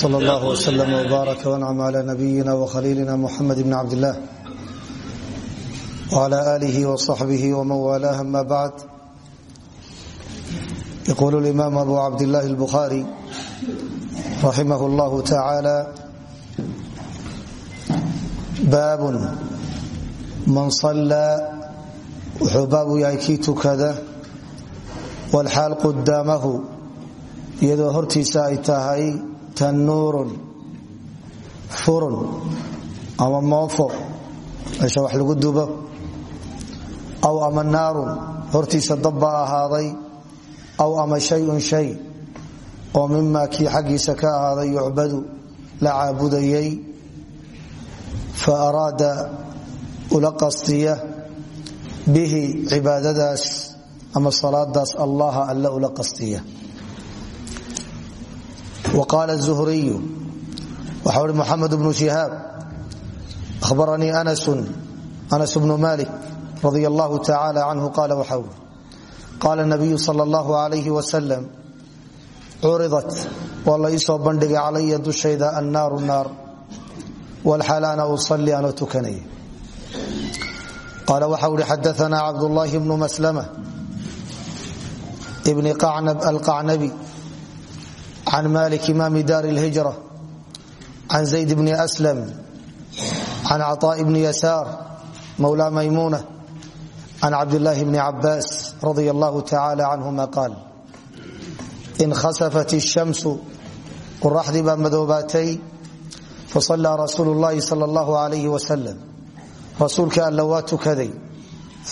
sal allah wslm wbaarak wancam cla nabiyina wkhaliilina muxamed bn cabdilah wcla alih wصaxbih wman walaah ama bacd yqulu limaam abu cabdillahi اlbukhari raximah اllah tacaala baabun man صalaa wuxuu baabu yahay kii tukada wlxaal qudaamahu iyadoo hortiisa ay tahay tanuurun furun ama moofo meesha wax lagu dubo aw ama naarun hortiisa dabbaa ahaaday aw ama shayun shay oo mimaa kii xaggiisa ka ahaaday yucbadu la caabudayay fa araada ula qastiya bihi cibaadadaas ama salaadaas allaha alla ula qastiya وqال الزهري wxa ui محمد بن شهاaب أخبرنيi أنس بن مالك رضي الله تعالى عنه قال wxa ui قال النبي صلى الله عليه وسلم curiضت waa la iisoo bandhigay calaya dushayda الناaر الناar والxaal أna uصلي anoo tukanaya qال wxa ui xadثna cبداللahi بن مسلمة بن القعنبي can malik imaami daar اlhijra can zayd bni aslam can caطaaء bni yasaar mawla maymuna can cabdillaahi bni cabaas radia allahu tacala canhuma qaal inkhasafat الshamsu qoraxdii baa madoobaatay fasalaa rasuulu اllahi sal اllahu alayh wasalam rasuulka alla waa tukaday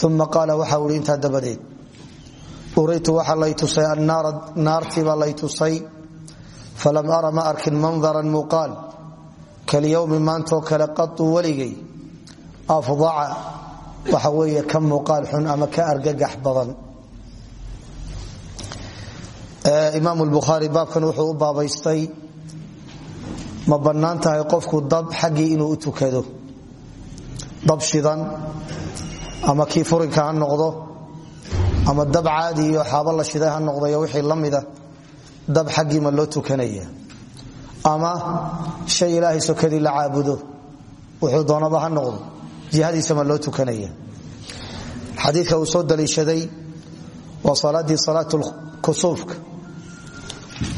uma qaala waxa uhi intaa dabadeed uraytu waxa lay tusay naartii baa lay tusay falam ara ma arkin mandaran muuqaal kalyowmi maantoo kale qau weligay afdaca waxa weeye ka muuqaal xun ama ka argagax badan. Imaam bukhaari baabkan wuxuu u baabaystay ma bannaan tahay qofku dab xaggii inuu u tukado. Dab shidan ama kii furinka ha noqdo ama dab caadi iyo xaabo la shiday dab xaggii ma loo tukanaya ama shay ilaahay sokadii la caabudo wuxuu doonaba ha noqdo jihadiisa ma loo tukanaya. Xadiika uu soo daliishaday waa salaadii salaat kusuufka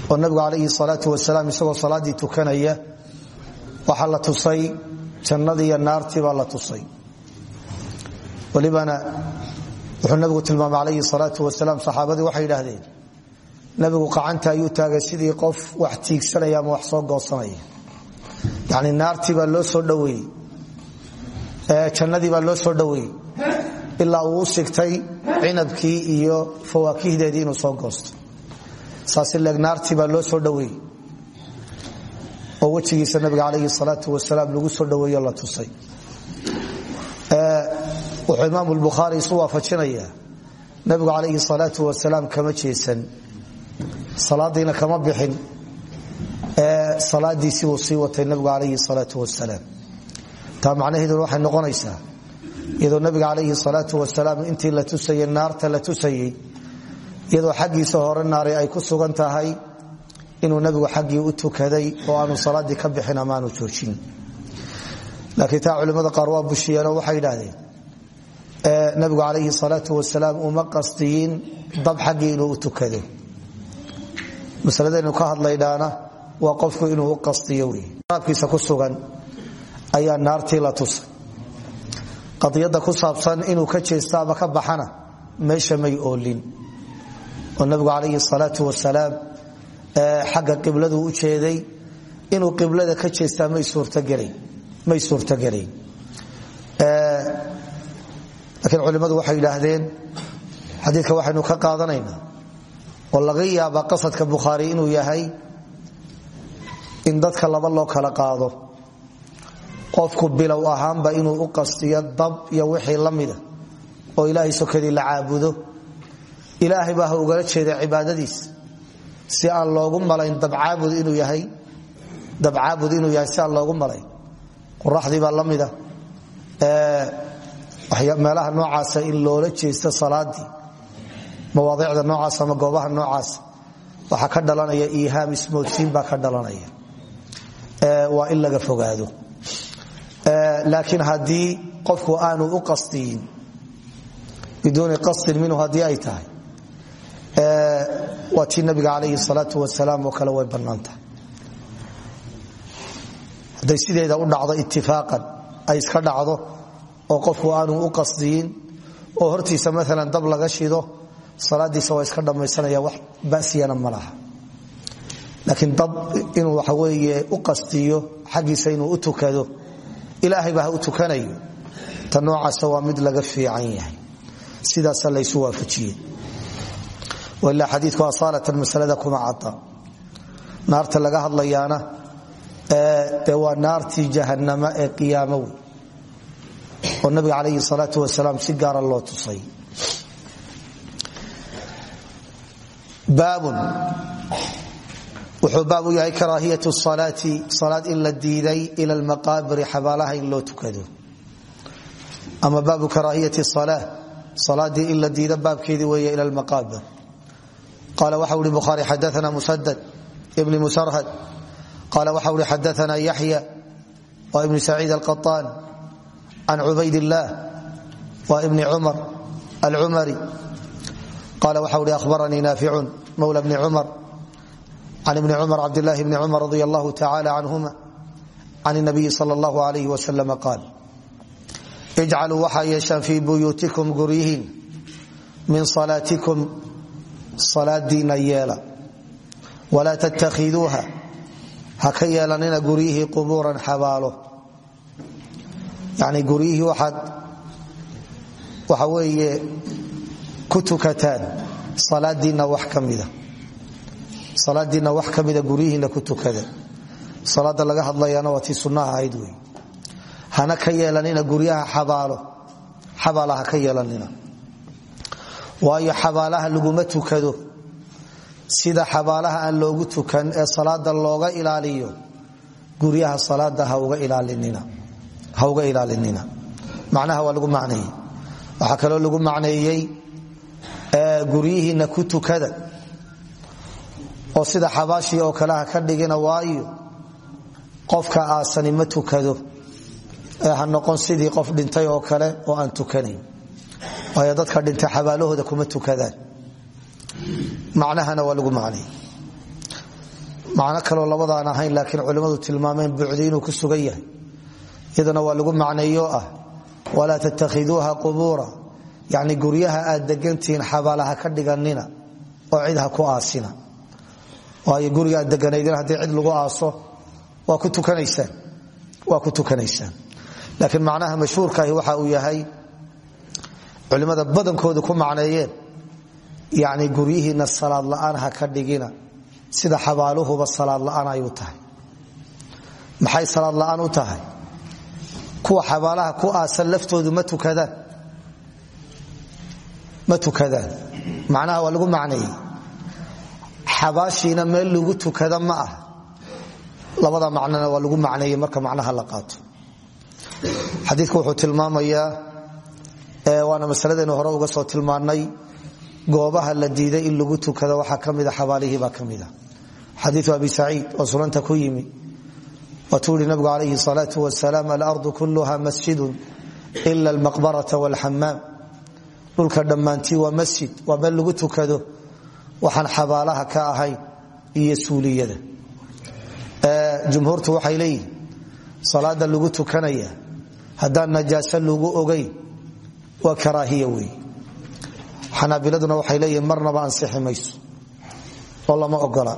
oo nabigu calayhi salaau wasalaam isagoo salaaddii tukanaya waxaa la tusay jannadii iyo naartii baa la tusay. Walibana wuxuu nabigu tilmaamay calayhi salaau wasalaam saxaabadii waxay yidhaahdeen nabigu qacanta ayuu taagay sidii qof wax tiigsanaya ama wax soo goosanaya yani naartii baa loo soo dhoweeyey jannadii baa loo soo dhoweeyey ilaa uu sigtay cinabkii iyo fawaakihdeedii inuu soo goosto. Saasi leeg naartii baa loo soo dhoweeyey oo wejigiisa nabiga calayhi salaatu wasalaam lagu soo dhoweeyo la tusay. Wuxuu imaam lbukhaari isu waafajinayaa. Nabigu calayhi salaatu wasalaam kama jeesan salaadiina kama bixin ee salaadiisii uu sii watay nabigu calayhi salaau wasalaam taa macnaheedu waxay noqonaysaa iyadoo nabiga calayhi salaau wasalaam intii la tusayey naarta la tusayey iyadoo xaggiisa hore naari ay ku sugan tahay inuu nabigu xaggii u tukaday oo aanu salaadii ka bixin ama aanu joojin. Laakiin taa culimmada qaar waa bushiyeenoo waxay yidhaahdeen nabigu calayhi salaau wasalaam uma qastiyin dab xaggii inuu u tukado masaladaynu ka hadlaydhaana waa qofku inuu u qastiyo wey ku sugan ayaa naartii la tusay qadiyadda ku saabsan inuu ka jeesto ama ka baxana meesha may oolin. Oo nabigu calayhi salaatu wasalaam xagga qibladu u jeeday inuu qiblada ka jeestaa may suurtagelayn laakiin culimmadu waxay yidhaahdeen xadiidka waxaynu ka qaadanaynaa oo laga yaaba qasadka bukhaari inuu yahay in dadka laba loo kala qaado. Qofku bilow ahaanba inuu u qastiyo dab iyo wixii la oo ilaahay sokadii la caabudo. Ilaahay baa ha ugala jeeda cibaadadiis. Si aan loogu malayn dabcaabud inuu yahay dabcaabud inuu yahay si aan loogu malayn. Qoraxdii baa la mida. Meelaha noocaasa in loola jeesto salaadii mawaadicda noocaas ama goobaha noocaas waxaa ka dhalanaya iihaam ismoodsiin baa ka dhalanaya. Waa in laga fogaado. Laakiin haddii qofku aanu u qasdiyin biduuni qasdin minhu haddii ay tahay waa tii nabiga calayhi salaau wasalaam oo kale way bannaantahay hadday sideeda u dhacdo itifaaqan ay iska dhacdo oo qofku aanu u qasdiyin oo hortiisa maalan dab laga shido salaadiisa waa iska dhammaysanaya wax basiyana ma laha. Laakiin inuu waxa weeye u qastiyo xaggiisa inuu u tukado ilaahay baa ha u tukanayo. Ta noocaasa laga fiican yahay. Sidaasa laysu waafajiyey. Ilaa xadiiku asaalatan masalada kuma cada naarta laga hadlayaana de waa naartii jahanama ee qiyaamo oo nabiga calayhi salaatu wasalaam si gaara loo tusay baabun. Wuxuu baab u yahay karaahiyat salaati salaad in la diiday ila almaqaabiri xabaalaha in loo tukado. Ama baabu karaahiyati sala salaadii in la diida baabkeedii weeye ila almaqaabir qala waxa uri bukhaari xadaana musadad ibni musarhad. Qala waxa uri xadaana yaxya wa ibni saciid alqaطaan can cubayd illaah wa ibni cumar alcumari. Qala waxa uri ahbaranii naaficun mawla bni cumar can ibni cumar cabdlahi bni cumar radi allahu tacala canhuma can nabiyi sal allahu alayh wasalam qaal ijcaluu waxaa yeeshaan fii buyuutikum guryihiin min salaatikum salaadiina yeela walaa tattakhiduuha ha ka yeelanina guryihii qubuuran xabaalo. Yani guryihii waxaad waxa weeye ku tukataan salaadiinna wax ka mida salaadiinna wax ka mida guryihiinna ku tukada. Salaada laga hadlayaana waa tii sunnaha ahayd wey hana ka yeelanina guryaha xabaalo. Xabaala ha ka yeelanina waayo xabaalaha laguma tukado. Sida xabaalaha aan loogu tukan ee salaada looga ilaaliyo guryaha salaada ha uga ilaalinina. Macnaha waa lagu macneeyey. Waxaa kaloo lagu macneeyey guryihiinna ku tukada. Oo sida xabaashii oo kale ha ka dhigina waayo qofka aasani ma tukado. Ee ha sidii qof dhintay oo kale oo aan tukanayn. Waayo dadka dhintay xabaalahooda kuma tukadaan. Macnahana waa lagu macnay. Macno kaloo labadaan ahayn laakiin culimmadu tilmaameen bucdi ku sugan yahay. Iyadana waa lagu macneeyo ah walaa tattakhiduuha qubuura yacni guryaha aad degantihiin xabaalaha ka dhiganina oo cid ha ku aasina. Waayo guriga aad deganaydin haddii cid lagu aaso waa ku tukanaysaan. Laakiin macnaha mashhuurkaahi waxa uu yahay culimmada badankoodu ku macneeyeen yacni guryihiinna salaad la'aan ha ka dhigina sida xabaaluhuba salaad la'aan ay u tahay. Maxay salaad la'aan u tahay? Kuwa xabaalaha ku aasan laftoodu ma tukadaan ma tukadaan. Waa lagu macneeyey. Xabaashiina meel lagu tukada ma ah. Labada macnona waa lagu macneeyey marka macnaha la qaato. Xadiidku wuxuu tilmaamayaa waana masaladaynu hore uga soo tilmaannay goobaha la diiday in lagu tukado waxaa ka mida xabaalihiibaa ka mida xadiiu abi saciid oo sunanta ku yimi waatuu ihi nabigu calayhi salaau wasalaam alardu kulluha masjidun ila almaqbarata walxamaam dhulka dhammaantii waa masjid waa meel lagu tukado waxaan xabaalaha ka ahayn iyo suuliyada. Jumhuurtu waxay leeyihiin salaada lagu tukanaya haddaan najaaso lagu ogayn waa karaahiya wey xanaabiladuna waxay leeyihiin marnaba ansixi mayso. Oo lama ogola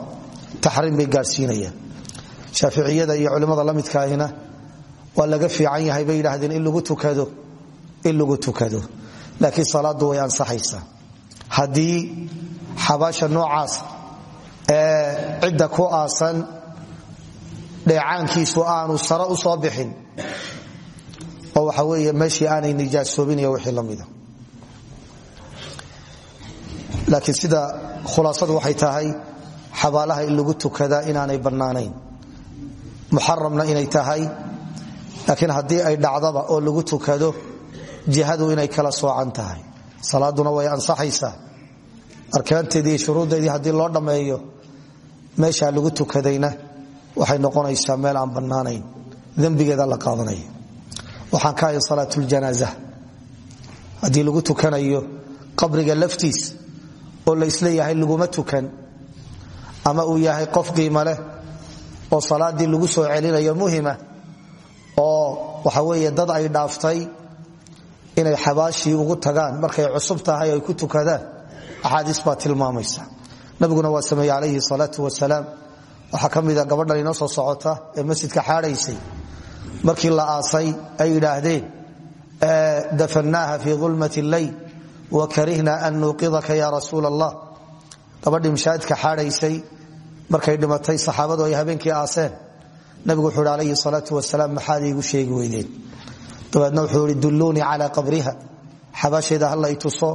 taxriim bay gaadhsiinayaan shaaficiyada iyo culimmada la midkaahina waa laga fiican yahay bay yidhaahdeen in lagu tukado in lagu tukado laakiin salaaddu way ansaxaysaa haddii xabaasha noocaas ee cidda ku aasan dheecaankiisu aanu sare u soo bixin oo waxa weeye meeshii aanay nijaasoobin iyo wixii la mida laakiin sida khulaasadu waxay tahay xabaalaha lagu tukadaa inaanay bannaanayn. Muxaramna inay tahay laakiin haddii ay dhacdaba oo lagu tukado jihadu inay kala soocan tahay. Salaaduna way ansaxaysaa. Arkaanteedii iyo shuruuddeedii loo dhammeeyo meeshaa lagu tukadayna waxay noqonaysaa meel aan bannaanayn. Dembigeeda la qaadanaya waxaan ka hay salaatuljanaaza haddii lagu tukanayo qabriga laftiis oo la is leeyahay laguma tukan ama uu yahay qof qiimo oo salaadii lagu soo celinayo muhima oo waxa weeye dad ay dhaaftay inay xabaashii ugu tagaan markay cusub tahay ay ku tukadaan. Axaadiis baa tilmaamaysa. Nabiguna waa sameeye calayhi salaatu wasalaam waxaa ka mida gabadhan inoo soo socota ee masjidka xaadhaysay markii la aasay ay yidhaahdeen dafannaaha fii ulmat leyl wa karihna an nuuqidaka ya rasuul allah gabadhii mashaahidka xaadhaysay markay dhimatay saxaabadu ay habeenkii aaseen. Nabigu wuxuu hi alayhi salaau wasalaam maxaad iigu sheegi dabeedna wuxuu ihi dulluunii calaa qabriha. Xabaasheeda hallay tuso.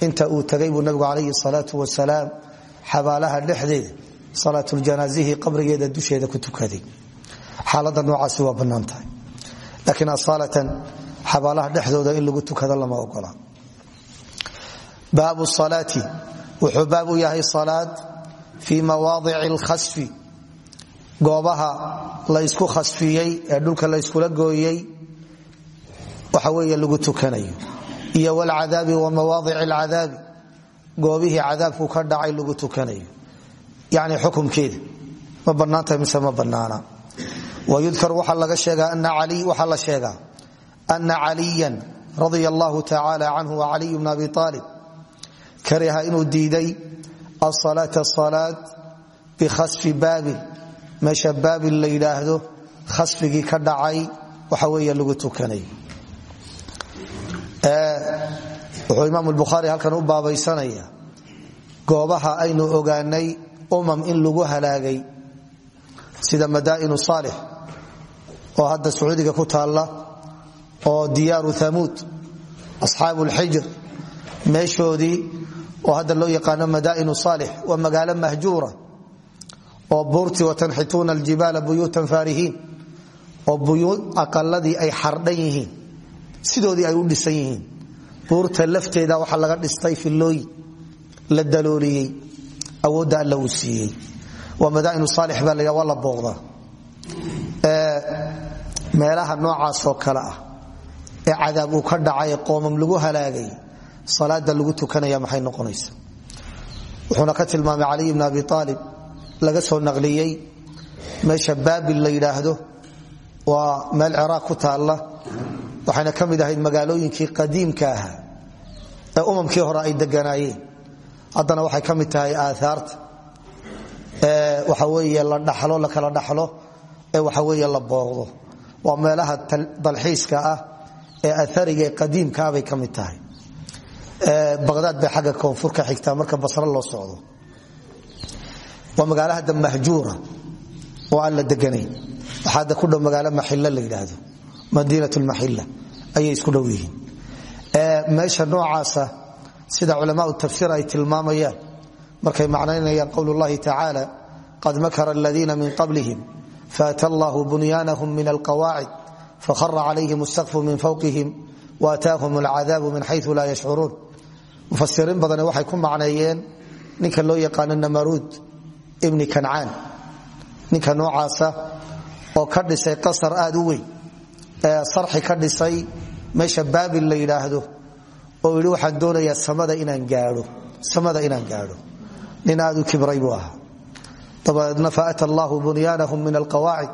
Inta uu tagay buu nabigu calayhi salaau wasalaam xabaalaha dhexdeeda salaatuljanaazihi qabrigeeda dusheeda ku tukaday. Xaalada noocaasi waa bannaan tahay. Laakiin asaalatan xabaalaha dhexdooda in lagu tukado lama ogola. Baabu salaati wuxuu baab yahay salaad fii mawaadici alkhasfi goobaha laysku khasfiyey ee dhulka layskula gooyey waxa weeye lagu tukanayo. Iyo wlcadaabi wa mawaadic alcadaabi goobihii cadaabku ka dhacay lagu tukanayo. Yani xukumkeeda ma bannaantahay mise ma bannaana? Wayudkar waxaa laga sheegaa waxaa la sheegaa ana caliyan radia allahu tacaala canhu wa caliy bna abi aalib kariha inuu diiday asalaata salaad bikhasfi baabil meesha baabil la yidhaahdo khasfigii ka dhacay waxa weeye lagu tukanayo wuxuu imaam bukhaari halkan u baabaysanaya goobaha aynu ogaanay umam in lagu halaagay sida madaa'inu saalix oo hadda sacuudiga ku taalla oo diyaaru thamuud asxaabu lxijr meeshoodii oo hadda loo yaqaano madaa'inu saalix waa magaalo mahjuura oo buurtii watanxituuna aljibaala buyuutan faarihiin oo aqaladii ay xardhan yihiin sidoodii ay u dhisan yihiin. Buurta lafteeda waxaa laga dhistay filooyin la dalooliyey awoodda alla uu siiyey waa madaainu baa la waa la booqdaa. Meelaha noocaasoo kale ah ee cadaab uu ka dhacay qoomam lagu halaagay salaada lagu tukanaya maxay noqonaysa wuxuuna ka tilmaamay caliy bn abi aalib laga soo naqliyey meesha baabil la yidhaahdo waa meel ciraaq ku taalla waxayna ka mid ahayd magaalooyinkii qadiimka ahaa ee umamkii hore ay deganaayeen haddana waxay ka mid tahay aaaarta waxa weeye la dhalo la kala dhaxlo ee waxa weeye la booqdo. Waa meelaha dalxiiska ah ee aariga ee qadiimkaa bay ka mid tahay. Baqdaad bay xagga koonfur ka marka basro loo socdo. Waa magaalo hadda mahjuura la deganayn waxaa ku dhow magaalo maxilla la yidhaahdo madiinat lmaxilla ayay isku dhow yihiin. Meesha noocaasa sida culamaau tafsiir ay markay macnaynayaan qowl llahi tacaala qad makara aladiina min qablihim faata allahu bunyaanahum min alqawaacid fahara calayhim asaqfu min fawqihim waataahum alcadaabu min xayu laa yashcuruun. Mufasiriin badane waxay ku macneeyeen ninka loo yaqaano namaruud ibni kancaan ninka noocaasa oo ka dhisay qasar aad u weyn sarxi ka dhisay meesha baabil la yidhaahdo oo yidhi waxaan doonayaa samada inaan gaadho nin aad u kibray buu ahaa. Dabadeedna faata allahu bunyaanahum min alqawaacid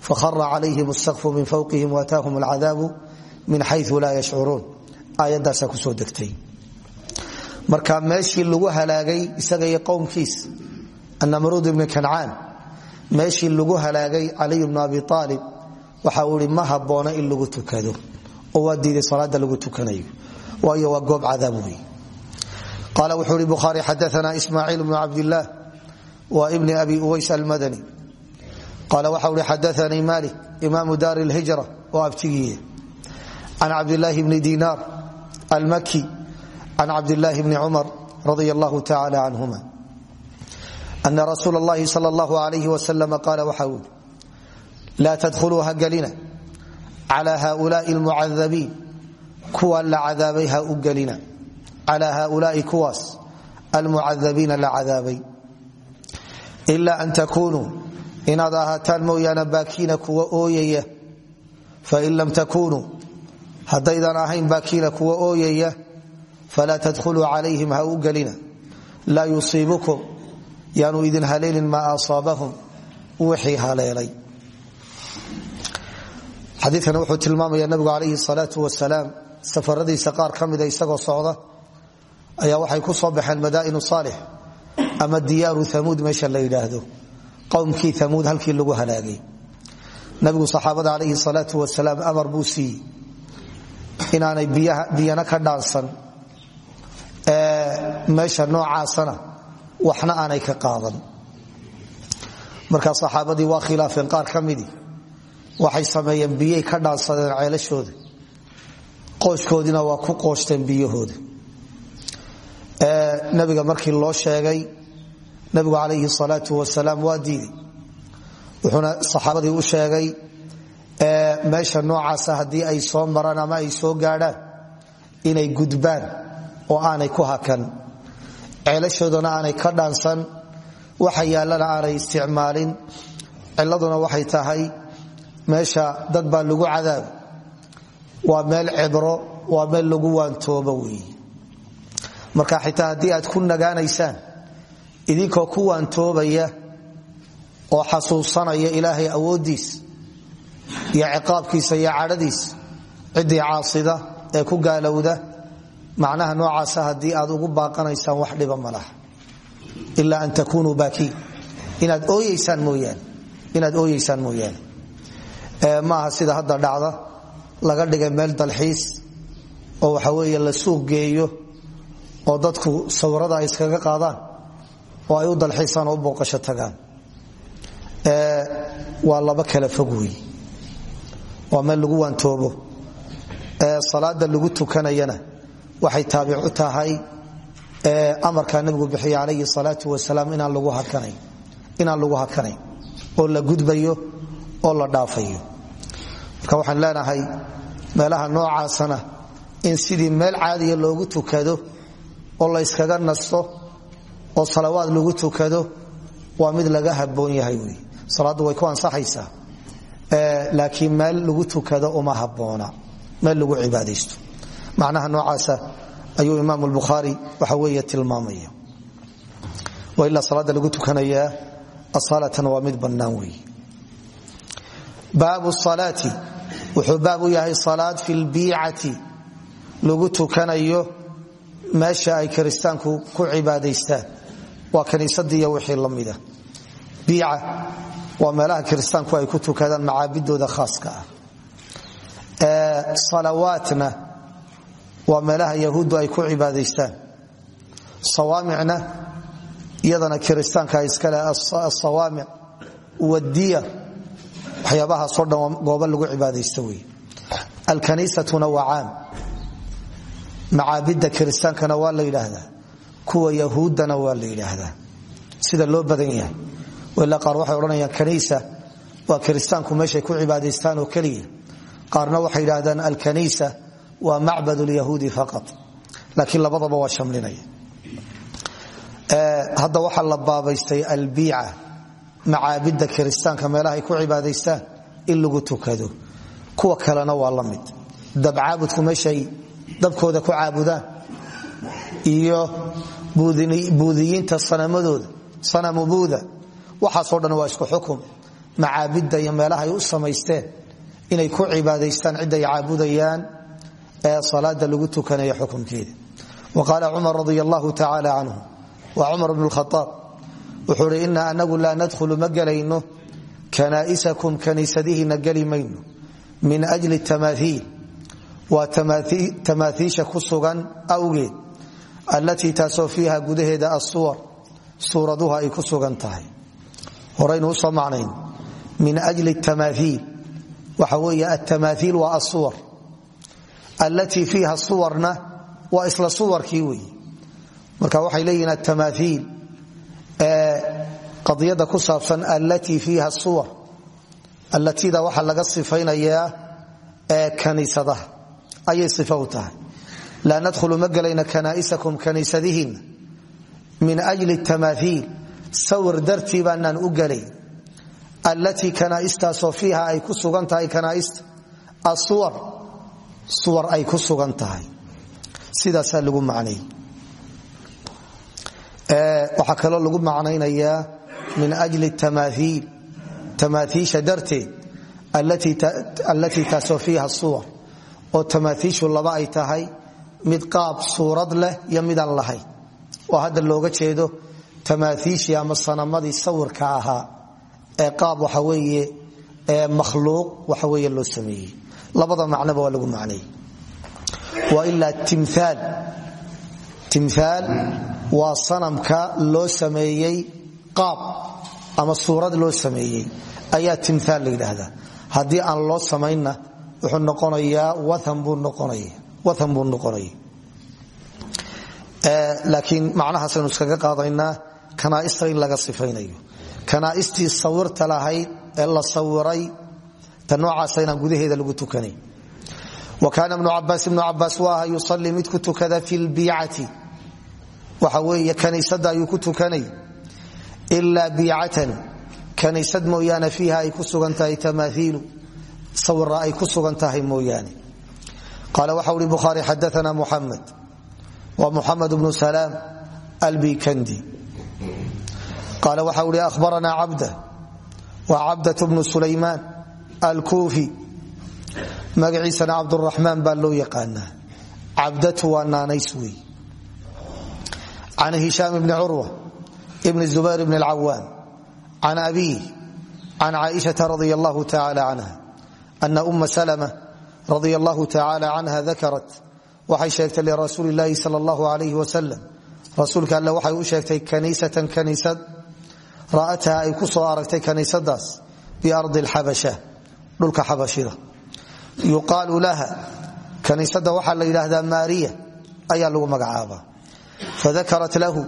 fahara calayhim asaqfu min fawqihim waataahum alcadaabu min xayu laa yashcuruun. Aayadaasaa ku soo degtay. Marka meeshii lagu halaagay isaga iyo qowmkiis anamruud ibni kancaan meeshii lagu halaagay caliy bnu abi aalib waxa uu ihi ma habboona in lagu tukado. Oo waa diiday salaada lagu tukanayo. Waayo waa goob cadaab wey qaala wuxuu ihi bukhaari xadaana ismaaciil bnu wa ibni abi uways almadani. Qaala waxa uhi xadaanii malik imaamu daari lhijra oo abtigiiye. Can cabdilaahi bni dinaar almaki can cabdilaahi bni cumar radia allahu tacala canhuma ana rasuul اllahi sal اllahu alayh laa tadkhuluu ha gelina cala haulaai almucadabiin kuwa la cadaabay ha u gelina cala haulaai kuwaas almucadabiina la cadaabay ila an takunuu inaad ahaataan mooyaane baakiina kuwa ooyaya fain lam takuunuu haddaydan ahayn baakiina kuwa ooyaya falaa tadkhuluu calayhim ha u gelina laa yusiibukum xadiikani wuxuu tilmaamaya nabigu calayhi salaau wasalaam safaradiisa qaar ka mida isagoo socda ayaa waxay ku soo baxeen madaa'inu saalix ama diyaaru amuud meesha la yidhaahdo. Qowmkii amuud halkii lagu halaagay. Nabigu saxaabada calayhi salaau wasalaam amar buu siiyey inaanay biyana ka dhaansan meesha noocaasana waxna aanay ka qaadan. Markaa saxaabadii waa khilaafeen qaar ka waxay sameeyeen biyay ka dhaansadeen ceelashooda. Qooskoodiina waa ku qooshteen biyahooda. Nabiga markii loo sheegay nabigu calayhi salaau wasalaam waa diiday wuxuuna saxaabadii u sheegay meesha noocaasa haddii ay soo maraan ama ay soo gaadhaan inay gudbaan oo aanay ku hakan. Ceelashoodana aanay ka dhaansan waxa yaallana aanay isticmaalin. Ciladuna waxay tahay meesha dad baa lagu cadaab. Waa meel cibro waa meel lagu waantoobo weeye. Marka xitaa haddii aad ku nagaanaysaan idinkoo ku waantoobaya oo xasuusanaya ilaahay awooddiis iyo ciqaabkiisa iyo cadhadiis ciddii caasida ee ku gaalowda macnaha noocaasa haddii aad ugu baaqanaysaan wax dhiba ma laha. Ilaa an takunuu baakiin. Inaad ooyeysaan mooyaane maaha sida hadda dhacda laga dhigay meel dalxiis oo waxa weeye la suuq geeyo oo dadku sawirada ay iskaga qaadaan oo ay u dalxiisaan u booqasho tagaan. Waa laba kala fog wey waa meel lagu waantoobo. Salaada lagu tukanayana waxay taabicu tahay amarkaa nabigu bixiye calayhi salaau wasalaam inaan lagu hakanayn oo la gudbayo oo la dhaafayo marka waxaan leenahay meelaha noocaasana in sidii meel caadiya loogu tukado oo la yskaga nasto oo salawaad lagu tukado waa mid laga haboon yahay wy salaaddu way ku ansaxaysaa laakiin meel lagu tukado uma haboona meel lagu cibaadaysto. Macnaha noocaasa ayuu imaam bukhaari waxa weeye tilmaamaya. Ilaa salaada lagu tukanayaa asalatan waa mid bannaan weeye baabu wuxuu baab u yahay salaad fi lbiicati lagu tukanayo meesha ay kiristaanku ku cibaadaystaan. Waa kaniisadii wixii la mida biica waa meelaha kiristaanku ay ku tukadaan macaabidooda khaaska ah. Salawaatna waa meelaha yahuuddu ay ku cibaadaystaan. Sawaamicna iyadana kiristaanka iskale asawaamic wadiya waxyaabahaasoo dhan goobo lagu cibaadaysta wey alkaniisatuna waa caam macaabidda kiristaankana waa la yidhaahdaa. Kuwa yahuuddana waa la yidhaahdaa. Sida loo badan yahay. Ilaa qaar waxay odhanayaan kaniisa waa kiristaanku meeshay ku cibaadaystaan oo keliya. Qaarna waxay yidhaahdaan alkaniisa waa macbad lyahuudi faqat. Laakiin labadaba waa shamlinaya. Hadda waxaa la baabaystay albiica macaabidda kiristaanka meelahay ku cibaadaystaan in lagu tukado. Kuwa kalena waa la mid. Dabcaabudku meeshay dabkooda ku caabudaan iyo buudiyiinta sanamadooda sanamu buuda waxaasoo dhan waa isku xukum. Macaabidda iyo meelahay u samaysteen inay ku cibaadaystaan ciday caabudayaan ee salaada lagu tukanaya xukumkeeda wa qaala cumar radi allahu tacaala canhu waa cumar khaaab wuxuu ina anagu laa nadkhulu ma gelayno kanaa'isakum kaniisadihiina geli mayno. Min ajli tamaaiil waa tamaaiisha ku sugan awgeed allatii taasoo fiiha gudaheeda asuwar ay ku tahay. Horaynu u soo macnayn. Min ajli tamaaiil waxa weeye atamaaiil waa asuwar allatii fiiha suwarna waa isla suwarkii wey marka waxay leeyihiin atamaaiil qadiyada ku saabsan allatii fiiha suwar allatida waxaa laga sifaynayaa ee kaniisadaha ayay sifa u tahay. Laa nadkhulu ma min ajli tamaaiil sawir dartii baanaan u gelayn allatii kanaa'istaasoo fiiha ay ku sugan tahay kanaaista asuwar suwar ay ku sugan tahay. Lagu macnayey waxaa kaloo lagu macnaynayaa min ajli tamaaiil tamaaiisha darteed allatii taasoo fiiha suwar oo tamaaiishu laba ay tahay mid qaab suurad leh iyo midaan lahayn. Oo hadda looga jeedo tamaaiishii ama sanamadii sawirka ahaa ee qaab waxa weeye makhluuq waxa weeye loo sameeyey. Labada macnoba waa lagu macneeyey. Wa ilaa timhaal timhaal waa sanamka loo sameeyey qaab ama suurad loo sameeyey. Ayaa timhaal la yidhaahdaa. Aan loo samaynna wuxuu noqonayaa wathan buu noqonaya. Laakiin macnahaasaynu iskaga qaadaynaa kanaaista in laga sifaynayo. Kanaaistii sawirta lahayd ee la sawiray ta noocaasa inaan lagu tukanayn wa kaana ibnu cabaas ibnu cabaas waa aha yusalii tukada fi lbiicati waxa weeye kaniisada ayuu ku tukanay. Ilaa biicatan. Kaniisad mooyaane fiiha ay ku sugan tahay tamaaiilu ay ku sugan tahay mooyaane. Waxa uhi bukhaari xadaana muxamed wa muxamed bnu salaam albikandi qaala waxa uhi ahbaranaa cabda. Wa cabdat bnu sulaymaan alkuufi. Magaciisana cabduraxmaan baa loo yaqaanaa. Cabdatu waa naanays wey can hishaam bni curwa bni zubayr bni alcawaam can abiih can caaishaa radia allahu tacala canha ana uma salma radia allahu tacala canha dakarat waxay sheegtay lirasuuli illaahi sal allahu alayh wasalam rasuulka alle waxay u sheegtay kaniisatan kaniisad ra'ataha ay ku soo aragtay kaniisadaas biardi alxabasha dhulka xabashida yuqaalu laha kaniisada waxaa la yidhaahdaa maariya ayaa lagu magacaabaa fadakarat lahu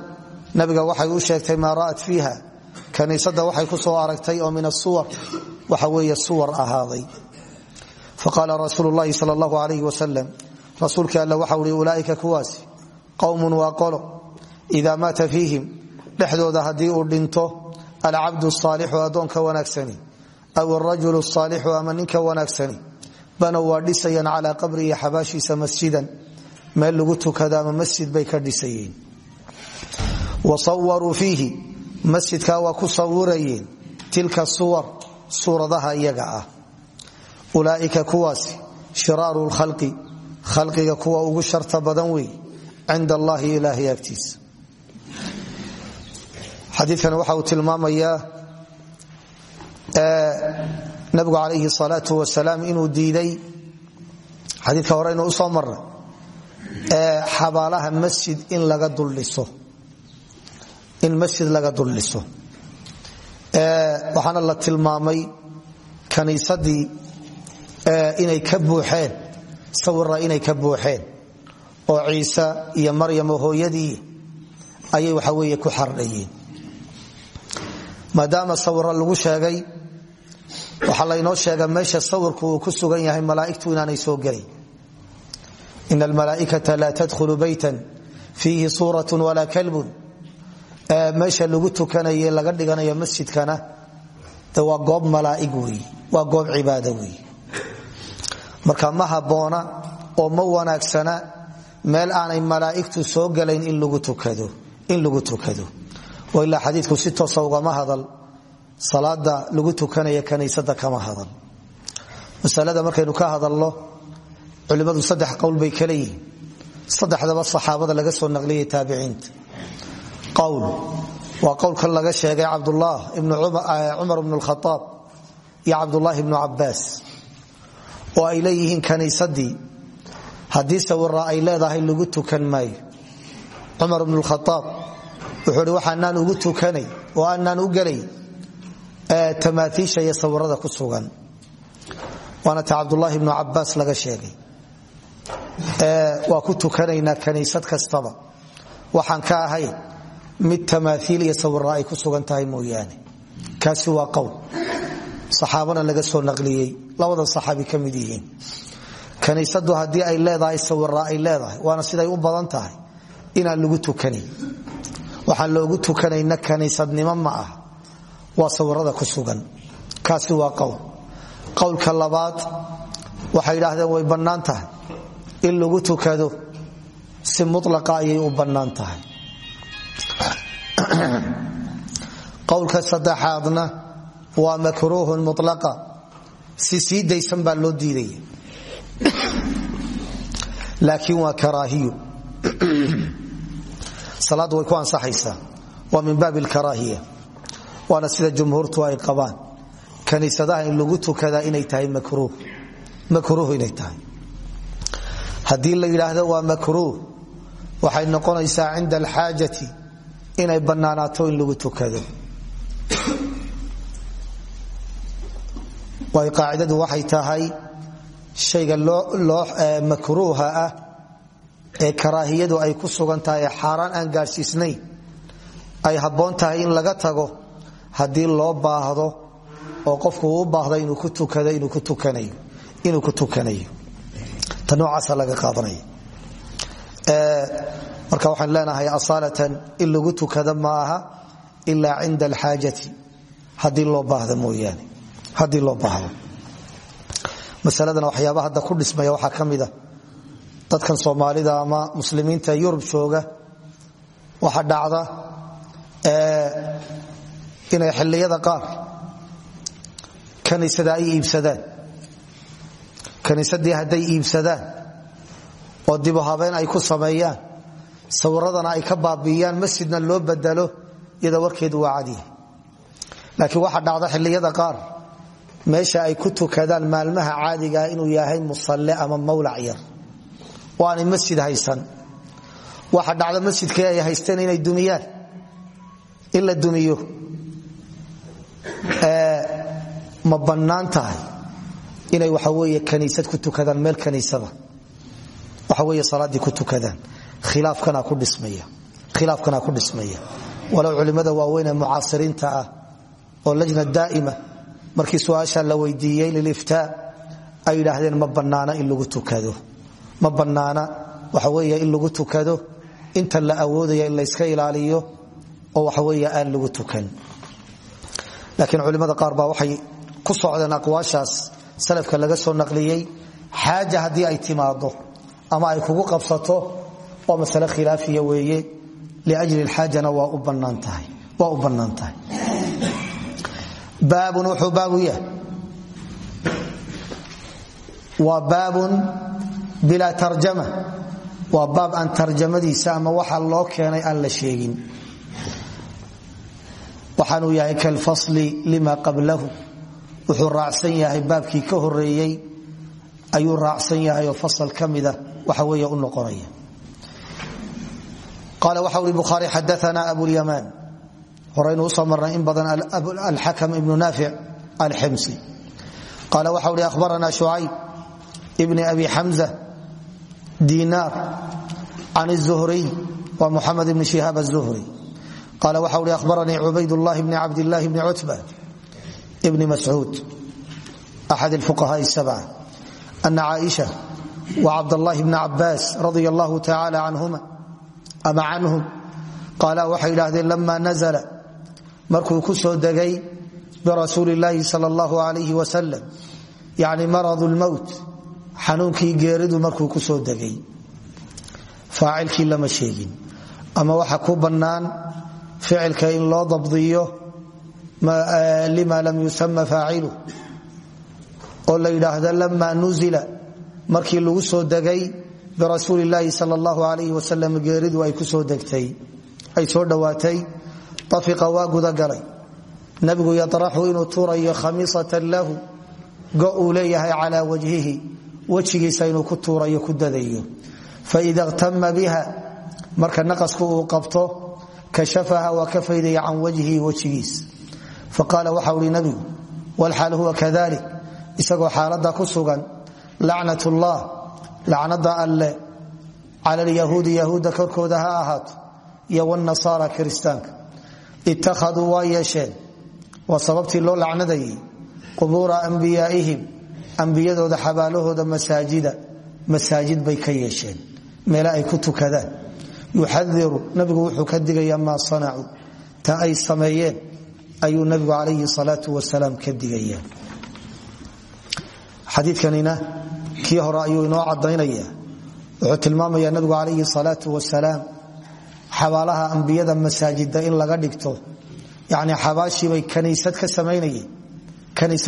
nabiga waxay u sheegtay maa ra'at fiiha kaniisada waxay ku soo aragtay oo min asuwar waxa weeye suwar ahaaday. faqaala rasuulu llahi sal allahu alayh wasalam rasuulkii alle waxau hi ulaaika kuwaasi qowmun waa qolo idaa maata fiihim dhexdooda haddii uu dhinto. alcabdu saalixu addoonka wanaagsani aw arajulu saalixu ama ninka wanaagsani banow waa dhisayaan calaa qabrihi xabaashiisa masjidan meel lagu tukado ama masjid bay ka dhisayeen wa sawaruu fiihi masjidkaa waa ku sawirayeen tilka suwar suuradaha iyaga ah. Ulaaika kuwaasi shiraaru lkhalqi khalqiga kuwa ugu sharta badan wey cinda allahi ilaahay agtiisa. Xadiikan waxa uu tilmaamayaa nabigu calayhi salaau wasalaam inuu xabaalaha masjid in laga duldhiso in masjid laga duldhiso waxaana la tilmaamay kaniisadii inay ka buuxeen sawira inay ka buuxeen oo ciise iyo maryam oo hooyadii ayay waxa weeye ku xardhayeen. Maadaama sawira lagu sheegay waxaa laynoo sheega meesha sawirku uu ku sugan yahay malaaigtu inaanay soo gelin in almalaaikata laa tadkhulu baytan fiihi suurat walaa kalbun meesha lagu tukanaye laga dhiganayo masjidkana waa goob malaaig wey waa goob cibaado wey marka ma habboona oo ma wanaagsana meel aanay malaa'igtu soo galayn in lagu tukado ilaa xadiiku si toosa ugama hadal salaada lagu tukanaya kaniisada kama hadal masalada markaynu ka hadalno culimmadu saddex qowl bay kale yihiin saddexdaba saxaabada laga soo naqliyay taabiciinta. Qowl. Waa qowlka laga sheegay cabdullah cumar bnu lkhaaab iyo cabdulaahi ibnu cabaas oo ay leeyihiin kaniisadii. Haddii sawira ay leedahay lagu tukan maayo. Cumar bnu lkhaaab wuxuu hi waxaanaan ugu tukanay oo aanaan u gelay tamaaiisha iyo sawirada ku sugan. Waana ta cabdulaahi ibnu cabaas laga sheegay waa ku tukanaynaa kaniisad kastaba. Waxaan ka ahayn mid tamaaiil iyo sawira ay ku sugan tahay mooyaane. Kaasi waa qowl. Saxaabana laga soo naqliyey. Labada saxaabi ka yihiin. Kaniisadu haddii ay leedahay sawira ay leedahay waana siday u badan tahay inaan lagu tukanayn. Waxaan loogu tukanayna kaniisadnimo ma ah waa sawirada ku sugan. Kaasi waa qowl. Qowlka labaad waxay idhaahdeen way bannaan in lagu tukado si mulaqa ayay u bannaan tahay. Qowlka saddexaadna waa makruuhun mulaqa si sii daysan baa loo diidaya. Laakiin waa karaahiyo salaaddu way ku ansaxaysaa. Waa min baabi alkaraahiya waana sida jumhuurtu ay qabaan. Kaniisadaha in lagu tukadaa inay tahay makruuh. Makruuh inay tahay haddii la yidhaahdo waa makruuh waxay noqonaysaa cinda alxaajati inay bannaanaato in lagu tukado. Waayo qaacidadu waxay tahay shayga makruuha ah ee karaahiyadu ay ku sugan tahay xaaraan aan gaadhsiisnayn ay habboon tahay in laga tago haddii loo baahdo oo qofku uu baahda inuu ku tukado inuu ku tukanayo ta noocaasa laga qaadanaya marka waxaan leenahay asaalatan in lagu tukado ma aha ilaa cinda alxaajati. Haddii loo baahda mooyaane. Haddii loo baahdo. Masaladana waxyaaba hadda ku dhismaya waxaa ka mida dadkan soomaalida ama muslimiinta yurub jooga waxa dhacda inay xilliyada qaar kaniisada ay iibsadaan kaniisadii hadday iibsadaan oo dibu habeen ay ku sameeyaan sawiradana ay ka baabi'iyaan masjidna loo badalo iyada warkeedu waa cadiya laakiin waxaa dhacda xilliyada qaar meesha ay ku tukadaan maalmaha caadigaa inuu yahay musalle ama mawlac yar. Oo masjid haysan. Waxa dhacda masjidkii ay haysteen inay dumiyaan. In la dumiyo ma bannaan tahay inay waxa weeye kaniisad ku tukadaan meel kaniisada. Waxa weeye salaaddii ku tukadaan. Khilaafkana ku dhismaya. Walow culimmada waaweyn ee mucaasiriinta ah oo lajna daa'ima markii su'aasha la weydiiyey liliftaa ay yidhaahdeen ma bannaana in lagu tukado. Ma bannaana waxa weeye in lagu tukado inta la awoodaya in layska ilaaliyo oo waxa weeye aan lagu tukan. Laakiin culimmada qaar baa waxay ku socdeen aqwaashaas salafka laga soo naqliyey xaaja haddii ay timaado ama ay kugu qabsato waa masale khilaafiya weeye. Liajli lxaajana waa u bannaan tahay baabun wuxuu baabu yahay. Waa baabun bilaa tarjama. Waa baab aan tarjamadiisa ama waxa loo keenay aan la sheegin. Waxaanuu yahay kalfasli lima qablahu wuxuu raacsan yahay baabkii ka horeeyey ayuu raacsan yahay oo fasal ka mida waxa weeye u noqonaya qaala waxa uri bukhaari xadaana abulyamaan horaynu usoo marnay in badan alxakam ibnu naafic alximsi qaala waxa uri ahbarana shucayb ibni abi xamza dinaar can الzuhriy wa muxamed ibni shihaab الzuhri qaala waxa uri ahbaranii cubaydاllahi bni cabdillahi bni cutba ibn mascuud axad fuqahaa a ana caaisha wa cabdallaahi bna cabaas radia allahu tacaala canhuma ama canhum qaala waxay idhaahdeen lama nazla markuu ku soo degay birasuuli illaahi sal allahu alayh wasalam yani maradu lmowt xanuunkii geeridu markuu ku soo degay. Faacilkii lama sheegin ama waxa ku bannaan ficilka in loo dabdiyo Eh, lima lam yusama faacilu oo la yidhaahda lama nuzila markii lagu soo degay birasuuli llaahi sal allahu alayh wasalam geeridu ay ku soo degtay ay soo dhowaatay afiqa waa gudagalay nabigu yaraxu inuu tuurayo khamiisatan lahu go uu leeyahay calaa wajhihi wejigiisa inuu ku tuurayo ku dadayo faida htama biha marka naqasku uu qabto kashafaha waa ka faydaya can wajhihi faqaala waxa uhi nabigu wlxaal huwa kadalik isagoo xaalada ku sugan lacnat ullah lacnada alle cala lyahuudi yahuudda korkooda ha ahaato iyo wnasaara kiristaanka. Ittakhaduu waa yeesheen waa sababtii loo lacnadayay qubuura ambiyaaihim ambiyadooda xabaalahooda masaajida. Masaajid bay ka yeesheen meele ay ku tukadaan ayuu nabigu calayhi salaau wasalaam ka digaya. Xadiikanina kii hore ayuu inoo cadaynaya wuxuu tilmaamaya nabigu calayhi salaau wasalaam xabaalaha ambiyada masaajida in laga dhigto. Yani xabaashiibay kaniisad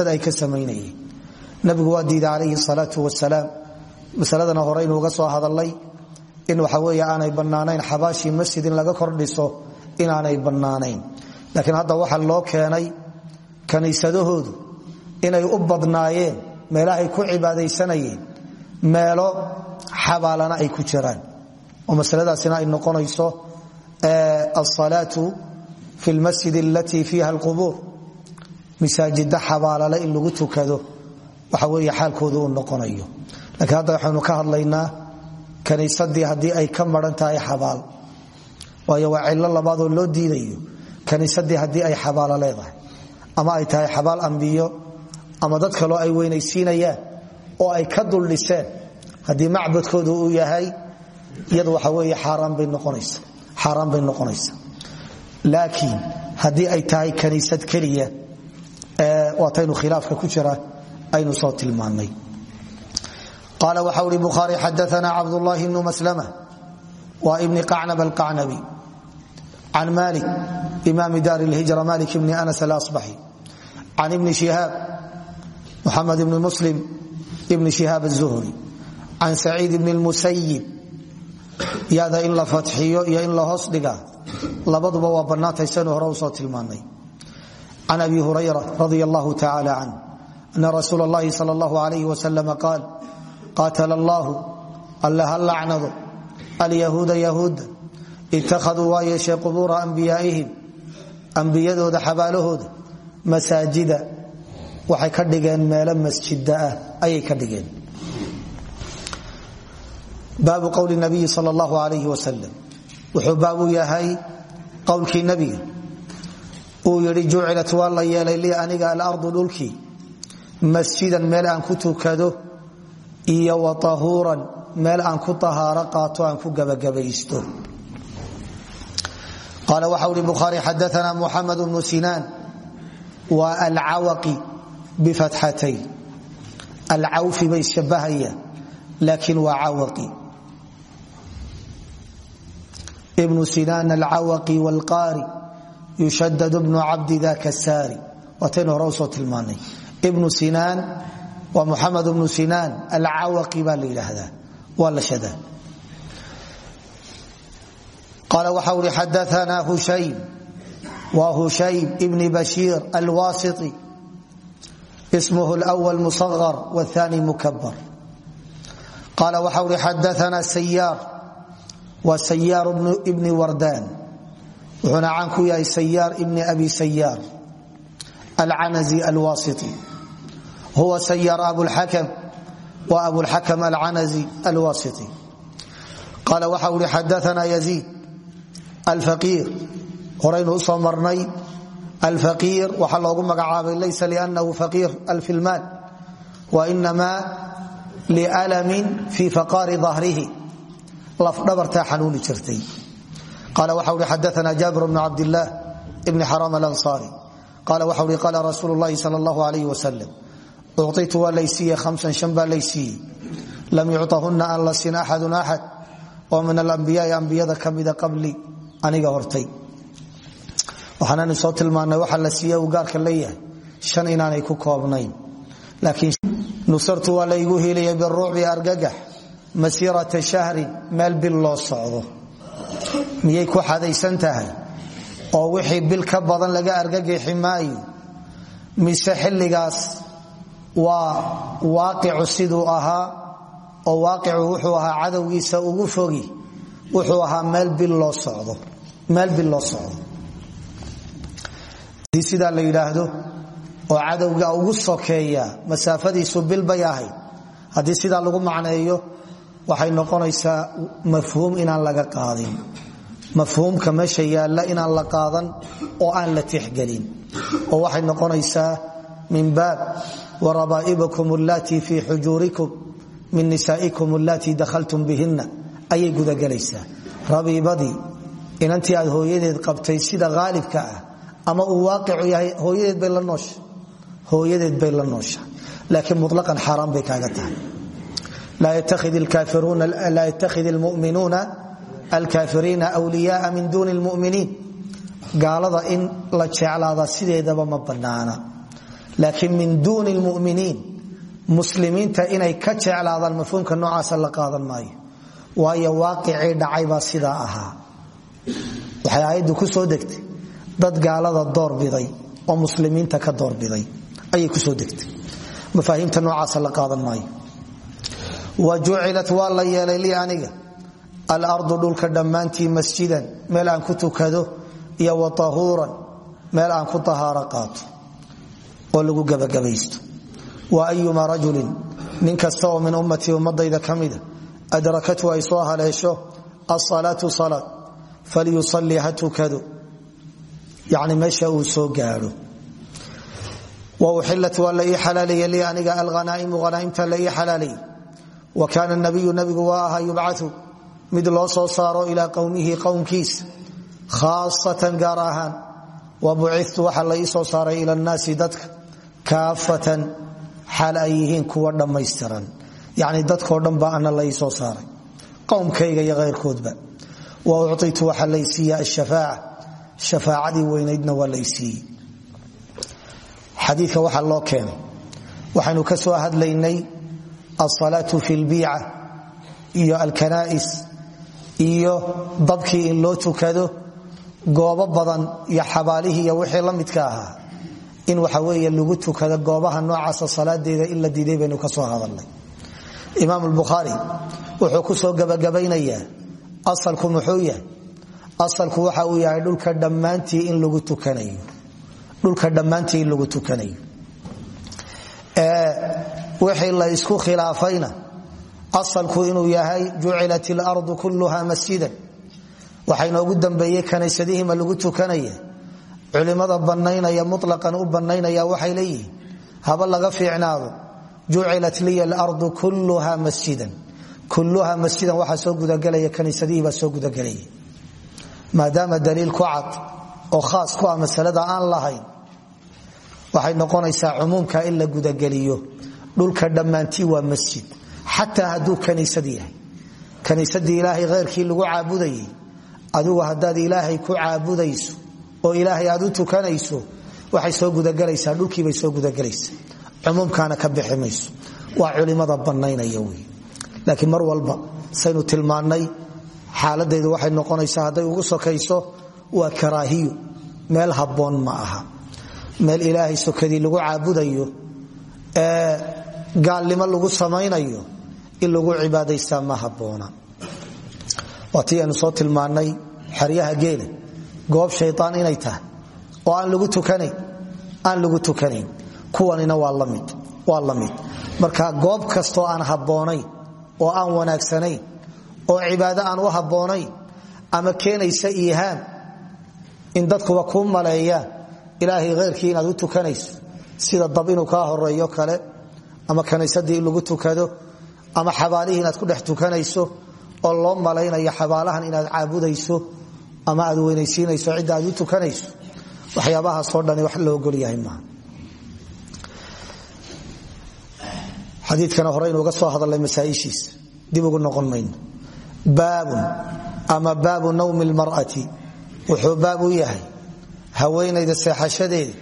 ay ka samaynayeen. Nabigu waa diiday calayhi salaau wasalaam. Masaladana hore inuuga soo hadalay in waxa wey aanay bannaanayn xabaashii masjid in laga kordhiso inaanay bannaanayn laakiin hadda waxa loo keenay kaniisadahoodu inay u badnaayeen meelahay ku cibaadaysanayeen meelo xabaalana ay ku jiraan. Oo masaladaasina ay noqonayso asalaatu fi lmasjid alatii fiiha alqubuur. Masaajida xabaalale in lagu tukado waxa wey xaalkoodu uu noqonayo. Laakiin hadda waxaynu ka hadlaynaa kaniisadii haddii ay ka maran xabaal. Waayo waa cillo labaadoo loo diidayo kaniisadii haddii ay xabaalo leedahay. Ama ay tahay xabaal ambiyo ama dad kaloo ay weynaysiinayaan oo ay ka duldhiseen haddii macbadkoodu uu yahay iyadu waxa weeye xaaraan bay noqonaysa. Laakiin haddii ay tahay kaniisad keliya waataynu khilaafka ku jira aynu soo tilmaannay. Qaala waxa uri bukhaari xadaana cabdulaahi bnu maslama waa ibni qacnab alqacnabi. Can imaami daar lhijra malik bni anas alasbaxi can ibni shihaab muxamed ibni muslim ibni shihaab azuhri can saciid ibni lmusayib yada in la fatxiyo iyo in la hoos dhiga labaduba waa bannaantay sanu hore u soo tilmaanay can abi hurayra radi allahu tacala can ana rasuul اllahi sal اllahu alayh wasalam qaal qaatala allaahu alle ha lacnado alyahuuda yahuudda ittakhaduu waa yeeshee qubuura ambiyaaihim ambiyadooda xabaalahooda masaajida waxay ka dhigeen meelo masjida ah ayay ka dhigeen. Baabu qowli nabiyi sal اllahu alayh wasalam wuxuu baabu yahay qowlkii nabiga. Uu yidhi jucilat waa la yeelay lii aniga alardu dhulkii. Masjidan meel aan ku tukado iyo wa tahuuran meel aan ku tahaaro qaato aan ku gabagabaysto qaala waxa uhi bukhaari xadaana muxamed bnu sinaan waa alcawaqi bifatxatayn alcawfi bay ishabahayaan laakiin waa cawaqi ibnu sinaan alcawaqi wlqaari yushadad bnu cabdi daka saari waataynu hore u soo tilmaanay ibnu sinaan waa muxamed bnu sinaan alcawaqi baa la yidhaahdaa waa la shadaa qaala waxa uhi xadaana hushaym. Waa hushaym ibni bashiir alwasiti. Ismuhu lwal musaqar wthani mukabar qaala waxa uhi xadaana sayaar waa sayaar ibni wardaan wuxuuna caan ku yahay sayaar ibni abi sayaar alcanazi alwasiti. Huwa sayaar abulxakam wa abulxakam alcanazi alwasiti. Qaala waxa uhi xadaana yaziid alfaqiir horaynu u soo marnay. alfaqiir waxaa loogu magacaabay laysa liannahu faqiir alfilmaan wa inamaa lialamin fii faqaari dahrihi lafdhabartaa xanuuni jirtay. Qaala waxa uhi xadaana jaabir bnu cabdillaah ibni xaram alansaari qaala waxa uhi qaala rasuulu llahi sal allahu alayh wasalam ucitu waa laysiiye hamsan shan baa laysiiyey. Lam yucahunna aan la sin axadun axad oo min alambiyaai ambiyada kamida qabli aniga hortay. Waxaananu soo tilmaanay waxa la siiye uu gaarka leeyahay shan inaanay ku koobnayn. Laakiin nusartu waa laygu hiilaya biruucbi argagax. Masiirata shahrin meel bil loo socdo. Miyay ku xadaysan tahay? Oo wixii bil ka badan laga argagixi maayo? Mise xilligaas waa waaqicu siduu ahaa? Oo waaqicu wuxuu ahaa cadowgiisa ugu fogi. Wuxuu ahaa meel bil loo socdo haddii sidaa la yidhaahdo oo cadowga ugu sokeeya masaafadiisu bil bay ahayd. Haddii lagu macneeyo waxay noqonaysaa mafhuum inaan laga qaadin. Mafhuumka meesha yaalla inaan la qaadan oo aan la tixgelin. Oo waxay noqonaysaa min baab warabaa'ibakum allatii fii xujuurikum min nisaa'ikum allatii dakhaltum bihinna. Ayay gudagelaysaa rabiibadii inantii aad hooyadeed qabtay sida haalibka ah ama uu waaqicu yahay hooyadeed bay la noosha hooyadeed bay la noosha. Laakiin mulaqan xaaraan bay kaaga tahay. Laa yattakhid ilmuminuuna alkaafiriina wliyaaa min duuni lmuminiin gaalada in la jeclaada sideedaba ma bannaana. Laakiin min duuni lmuminiin muslimiinta inay ka jeclaadaan mafhuumka noocaasa la qaadan maayo. Waayo waaqicii dhacaybaa sidaa ahaa waxay aayaddu ku soo degtay. Dad gaalada doorbiday oo muslimiinta ka doorbiday ayay ku soo degtay. Mafaahiimta noocaasa la qaadan maayo. Wa jucilat waa la yeelay lii aniga. Masjidan meel aan ku tukado iyo wa tahuuran meel aan ku tahaaro qaato. Oo lagu gebagabaysto wa ayuma rajulin nin kasta min ummatii ummadayda ka mida adrakathu ay soo haleesho asalaatu salaad falyusalli ha tukado yani meesha uu soo gaadho wa uxilat waa la ii xalaalaye lii aniga alhanaa'imu hanaaimta la ii xalaalayay wa kaana nabiyu nabigu waa ahaa yubcau mid loo soo saaro ilaa qowmihi qowmkiisa khaasatan gaar wa bucitu waxa la soo saaray ila nnaasi dadka kaafatan xaal ay kuwa dhammaystiran yacni dadkoo dhan ana la soo saaray qowmkayga iyo khayrkoodba wa ucitu waxa lay siiya ashafaaca shafaacadii weynaydna waa lay siiyey. Xadiika waxaa loo keenay waxaynu ka soo hadlaynay alsalaatu fi lbiica iyo alkanaa'is iyo dabkii in loo tukado goobo badan iyo xabaalihii iyo wixii la midka ahaa. In waxa weeye lagu tukado goobaha noocaasa salaadeeda in la diiday baynu asalku muxuu yahay? Asalku waxa uu yahay dhulka dhammaantii in lagu tukanayo. Dhulka dhammaantii in lagu tukanayo. Wixii la isku khilaafayna asalku inuu yahay jucilat ilardu kulluha masjidan. Waxaa inoogu dambeeyey kaniisadihiima lagu tukanaya. Culimada banaynaya mulaqan u banaynaya waxay leeyihiin haba laga fiicnaado. Jucilat liya alardu kulluha masjidan kulluha masjidan waxaa soo gudagelaya kaniisadihii baa soo gudagelaya maadaama daliil ku cad oo khaas ku ah masalada aan lahayn waxay noqonaysaa cumuumka in la gudageliyo. Dhulka dhammaantii waa masjid xataa hadduu kaniisad yahay. Kaniisadii ilaahay kheyrkii lagu caabudayay adigu haddaad ilaahay ku caabudayso oo ilaahay aad u tukanayso waxay soo gudagelaysaa dhulkiibay soo gudagelaysaa. Cumuumkaana ka bixi waa culimada banaynaya wy laakiin mar walba saynu tilmaannay xaaladaydu waxay noqonaysaa hadday ugu sokayso waa karaahiyo meel habboon ma aha. Meel ilaahay sokadii lagu caabudayo ee gaalnimo lagu samaynayo in lagu cibaadaystaa ma habboona. Waa tii aynu soo tilmaannay xeryaha geela. Goob shaytaan inay tahay oo aan lagu tukanayn kuwanina waa la mid marka goob kastoo aan habboonayn oo aan wanaagsanayn oo cibaado aan u habboonayn ama keenaysa iihaam in dadkuba kuu maleeyaan. Ilaahay kheyrkii inaad u tukanayso sida dab inuu kaa horeeyo kale ama kaniisadii in lagu tukado ama xabaalihii inaad ku dhex tukanayso oo loo malaynayo xabaalahan inaad caabudayso ama aad weynaysiinayso cidda aad u tukanayso waxyaabahaasoo dhani wax la ogol yahay maaha xadiikana hore inuuga soo hadalnay masaaishiisa dib ugu noqon mayno. Baabun ama baabu nawmi lmar'ati wuxuu baab u yahay haweenayda seexashadeeda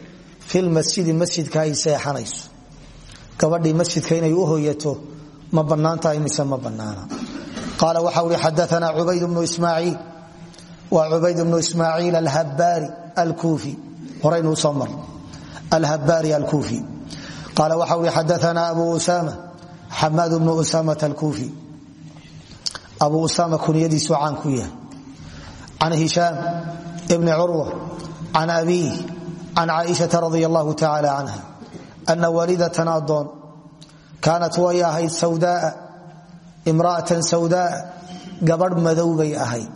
filmasjidi masjidka ay seexanayso. Gabadhii masjidka inay u hoyato ma bannaantahay mise ma bannaana. Qaala waxa uhi xadaana cubayd bnu ismaaciil. Waa cubayd bnu ismaaciil alhabaari alkuufi. Horeynuu soo mar. Alhabaari alkuufi qaala waxa uhi xadaana abu usama xamaad bnu usamata alkuufi abu usama kunyadiisu caan ku yahay can hishaam bni curwa can abiih can caaishaa radi allahu tacaala canha ana walidatan adoon kaanat way ahayd sawdaaa imra'atan sawdaaa gabadh madow bay ahayd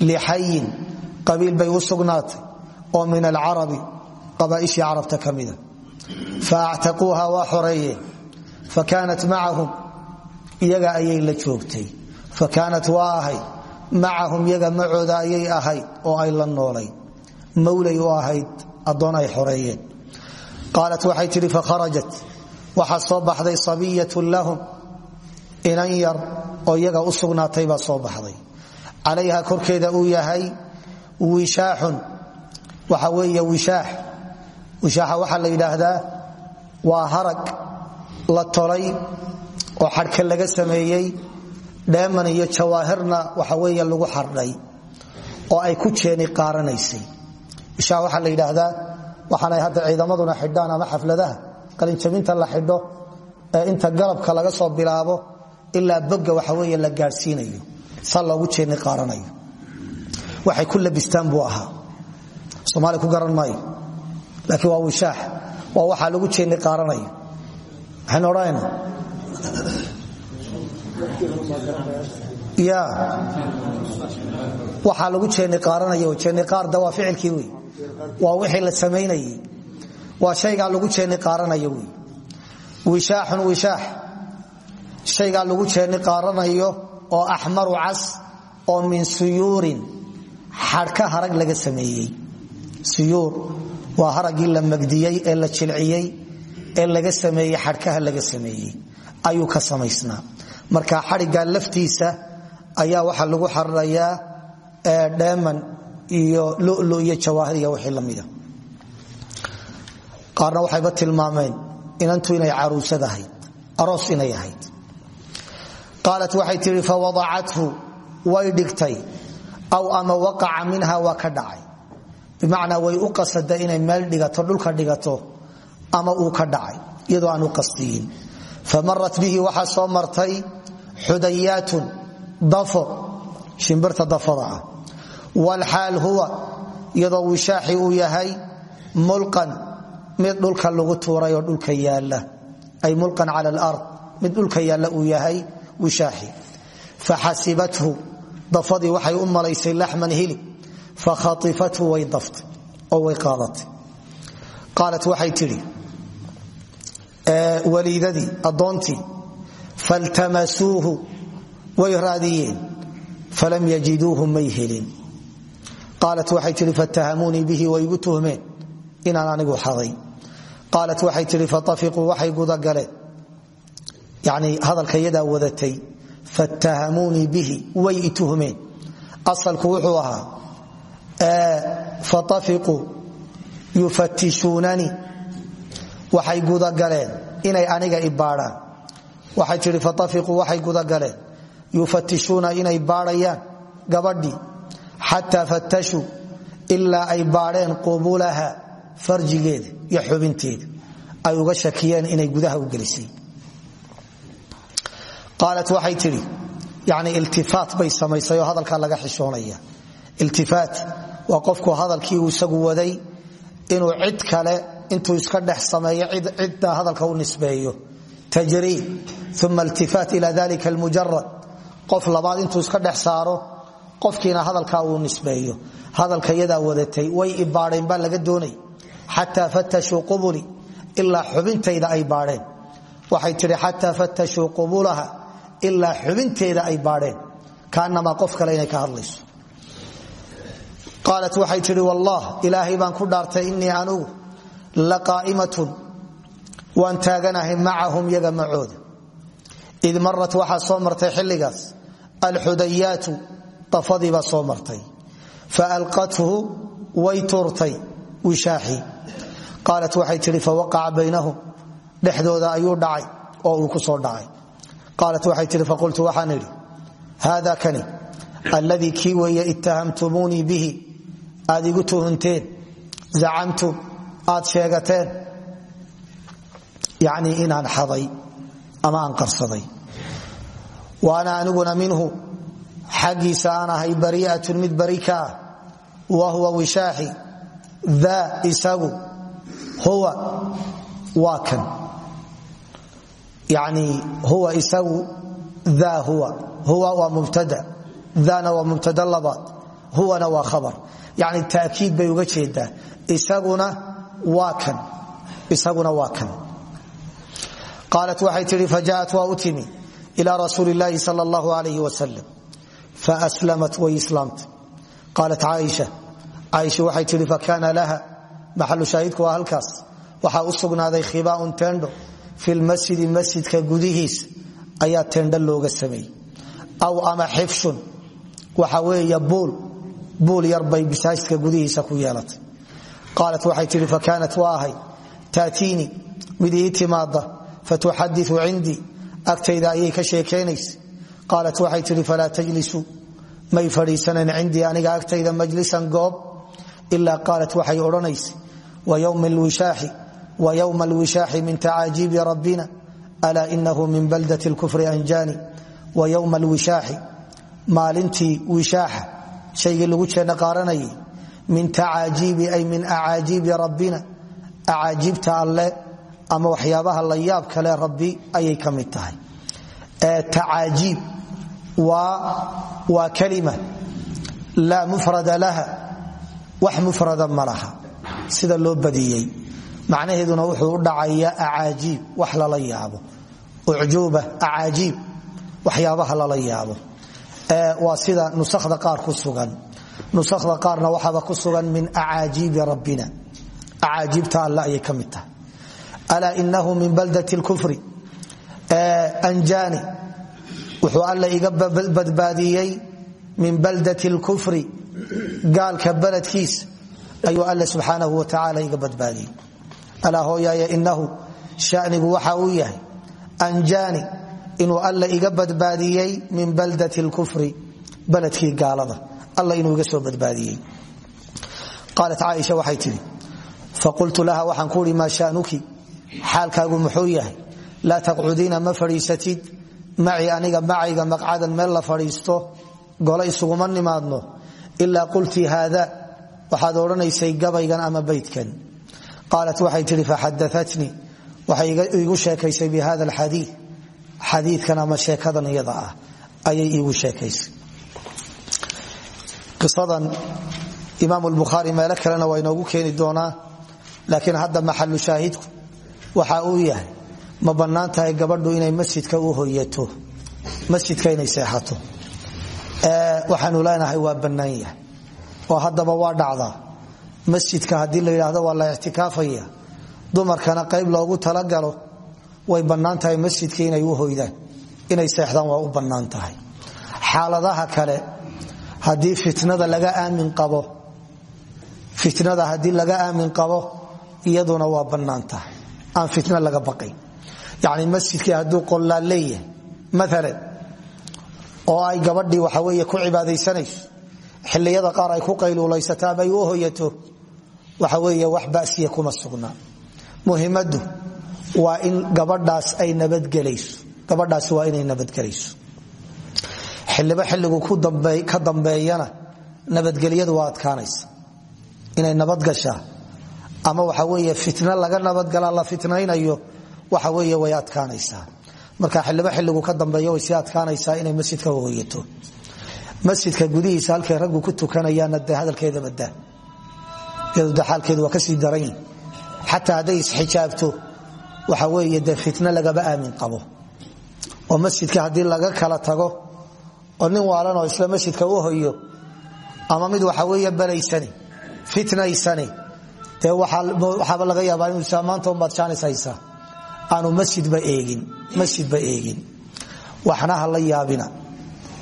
lixayin qabiil bay u sugnaatay faactaquuha waa xoreeyeen fakaanat macahum iyaga ayay la joogtay fakaanat waa ahayd macahum yaga macooda ayay ahayd oo ay la noolay mawlay u ahayd addoon ay xoreeyeen qaalat waxay tidhi fakharajat waxaa soo baxday sabiyatun lahum inan yar oo iyaga u sugnaatay baa soo yahay wishaaxun waxa weeye wishaaxa waxaa la yidhaahdaa waa harag la tolay oo xadhka laga sameeyey dheeman iyo jawaahirna waxa weeye lagu xardhay oo ay ku jeeni qaaranaysay. Wishaax waxaa la yidhaahdaa waxaanay hadda ciidamaduna xidhaan ama xafladaha qalinjabinta la xidho inta galabka laga soo bilaabo ilaa boga waxa wey la gaadhsiinayo sa loogu jeeni qaaranayo. Waxay ku labistaan buu ahaa. Somaali ku garan maayo laakiin waa wishaax waa waxaa lagu jeeni qaaranayo maxaynu odhanayna. Ya waxaa lagu jeeni qaaranayo jeeni qaarda waa ficilkii wey. Waa wixii la samaynayey. Waa shaygaa lagu jeeni qaaranayo wey. Wishaaxun wishaax. Shaygaa lagu jeeni qaaranayo oo axmaru cas oo min suyuurin. Xadhka harag laga sameeyey. Suyuur waa haraggii la magdiyey ee la jilciyey ee laga sameeyey xadhkaha laga sameeyey. Ayuu ka samaysnaa. Marka xadhiggaa laftiisa ayaa waxaa lagu xarirayaa dheeman iyo lulu iyo jawaahir iyo wixii lamida qaarna waxayba tilmaameen inantu inay caruusad aroos inay ahayd. Qaalat waxay tihi fawadacathu way dhigtay aw ama waqaca minha waa ka bimacnaa way u qasada inay meel dhigato dhulka dhigato ama uu ka dhacay iyadoo aan u famarat bihi waxaa soo martay xudayaatun dafo shimbirta dafada ah. Wlxaal huwa iyadoo wishaaxi uu yahay mulqan mid dhulka lagu tuuray oo dhulka yaalla ay mulqan cala alard mid dhulka yaalla uu yahay wishaaxi. Faxasibathu dafadii waxay u malaysay laxman hilib fakhaifathu way daftay oo way qaadatay qaalat waxay tidhi waliidadii addoontii faltamasuuhu way raadiyeen falam yajiduuhu may helin qaalat waxay tihi fatahamuunii bihi way igu tuhmeen inaan anigu xaday qaalat waxay tihi fatafiquu waxay gudagaleen yani ahaa fatafiquu yufatishuunanii waxay gudagaleen inay aniga ibaadhaan waxay tihi fatafiquu waxay gudagaleen yufatishuuna inay baadhayaan gabadhii. Xataa fatashuu ilaa ay baadheen qubulaha farjigeeda iyo xubinteeda. Ay uga shakiyeen inay gudaha u gelisay. Qaalat waxay tidhi yani iltifaat bay samaysay oo hadalkaa laga xishoonaya. Iltifaat waa qofku hadalkii isagu waday inuu cid kale intuu iska dhex sameeyo cidda hadalka u nisbeeyo. Tajriid uma iltifaat ila dalika almujarad qof labaad intuu iska dhex saaro qofkiina hadalkaa uu nisbeeyo. Hadalka yadaa wadatay way ibaadheen baa laga doonay. Xataa fatashuu qubuli ilaa xubintayda ay baadheen. Waxay tihi xataa fatashuu qubulaha ilaa xubinteeda ay baadheen. Kaanamaa qof kale inay ka hadlayso qaalat waxay tihi wallah ilaahay baan ku dhaartay inii anugu la qaa'imatun waan taaganahay macahum id marat waxaa soo martay xilligaas alxudayaatu dafadiibaa soo martay faalqathu way tuurtay wishaaxii qaalat waxay tihi fawaqaca baynahum dhexdooda ayuu dhacay oo uu ku soo dhacay qaalat waxay tihi faqultu waxaan idhi haada kani alladii kii weeye ittahamtumuunii bihi aad igu tuhunteen zacamtum aad sheegateen. Yacnii inaan xaday ama aan qarsaday. Wa ana aniguna minhu xaggiisa aan ahay bari'atun mid bari ka ah wa huwa wishaaxi daa isagu huwa waa kan. Yani huwa isagu daa huwa. Huwa waa mubtada daana waa mubtada labaad huwana waa khabar yani taakiid bay uga jeedaa isaguna waa kan isaguna waa kan qaalat waxay tihi fajaءat waa u timi ila rasuuli اllahi sal اllahu alayh wasalam faslamat way islaamtay qaalat caaisha caaisha waxay tihi fakaana laha maxalu shaahidku waa halkaas waxaa u sugnaaday khibaaun tendho fi lmasjidi masjidka gudihiisa ayaa tendho looga sameeyey aw ama xifshun waxa weeye buul buul yar bay masaajidka gudihiisa ku yeelatay. Qaalat waxay tihi fakaanat waa ahay. Taatiinii mid ii timaada fatuxadiu cindii agtayda ayay ka sheekaynaysa qaalat waxay tihi falaa tajlisuu may fadhiisanan cindii aniga agtayda majlisan goob. Ilaa qaalat waxay odhanaysa wayowma alwishaaxi min tacaajiibi rabbina alaa inahu min baldat lkufri alwishaaxi shaygii lagu jeenna qaaranayay min tacaajiibi ay min acaajiibi rabbina acaajiibta alle ama waxyaabaha la yaab kale rabbi ayay ka mid tahay. Tacaajiib waa kalima laa mufrada laha wax mufrada ma sida loo badiyey macnaheeduna wuxuu u dhacaya acaajiib wax lala yaabo. Ucjuuba acaajiib waxyaabaha lala yaabo waa sida nusakda qaar ku sugan. Nusakda qaarna waxaaba ku sugan min acaajiibi rabbina. Acaajiibta alle ayay ka mid tahay. Alaa inahu min baldat lkufri anjaani. Wuxuu alle iga badbaadiyey min baldat lkufri gaalka baladkiisa ayuu alle subxaanahu watacaala iga badbaadiyey. Alaa hooyaaya inahu shanigu waxa uu yahay anjaani inuu alle iga badbaadiyey min baldat lkufri baladkii gaalada. Alla inuu iga soo badbaadiyey. Qaalat caaisha waxay tihi faqultu laha waxaan ku uhi maa shanuki? Xaalkaagu muxuu yahay? Laa taqcudiina ma fadhiisatid? Macii aniga macayga maqcadan meel la fadhiisto gole isuguma nimaadno? Ilaa qulti haada waxaad odhanaysay gabaygan ama baydkan. Qaalat waxay tihi faxadaatnii waxay igu sheekaysay bi hada alxadii xadiikan ama sheekadan iyada ah ayay iigu sheekaysay. Qisadan imaam lbukhaari meelo kalena waa inoogu keeni doonaa laakiin hadda maxalu shaahidku waxa uu yahay ma bannaan gabadhu inay masjidka u hoyato masjidka inay seexato. Waxaanu leenahay waa bannaan oo haddaba waa dhacdaa. Masjidka haddii la yidhaahdo waa la ictikaafaya dumarkana qayb loogu talagalo way bannaan masjidka inay u hoydaan. Inay seexdaan waa u bannaan xaaladaha kale haddii fitnada laga aamin qabo fitnada haddii laga aamin qabo iyaduna waa bannaan aan fitna laga baqayn yacni masjidkii hadduu qollaal leeyahay oo ay gabadhii waxa weeye ku cibaadaysanayso xilliyada qaar ay ku qayluulaysato ama u hoyato waxa weeye wax basiya kuma sugnaa muhimaddu waa in gabadhaas ay nabadgelayso gabadhaasi waa inay nabadgelayso xiliba xilligu ka dambeeyana nabadgelyadu waa adkaanaysa. Inay nabadgashaa ama waxa wey fitna laga nabadgala la fitnaynayo waxa wey way adkaanaysaa marka xiliba xilligu ka dambeeya way sii adkaanaysaa inay masjidka hoyato masjidka gudihiisa halkay raggu ku tukanayaana de hadalkeeda badaa iyadu de xaalkeedu waa ka sii daranyi xataa hadday isxijaabto waxa wey de fitna lagaba aamin qabo. oo masjidka haddii laga kala tago oo nin waalanoo isla masjidka u hoyo ama mid waxa wey balaysani fitnaysani dee waxaaba laga yaabaa inuu saamaanta umbaad jaanis haysaa aanu masjidba eegin masjidba eegin. Waxna la yaabina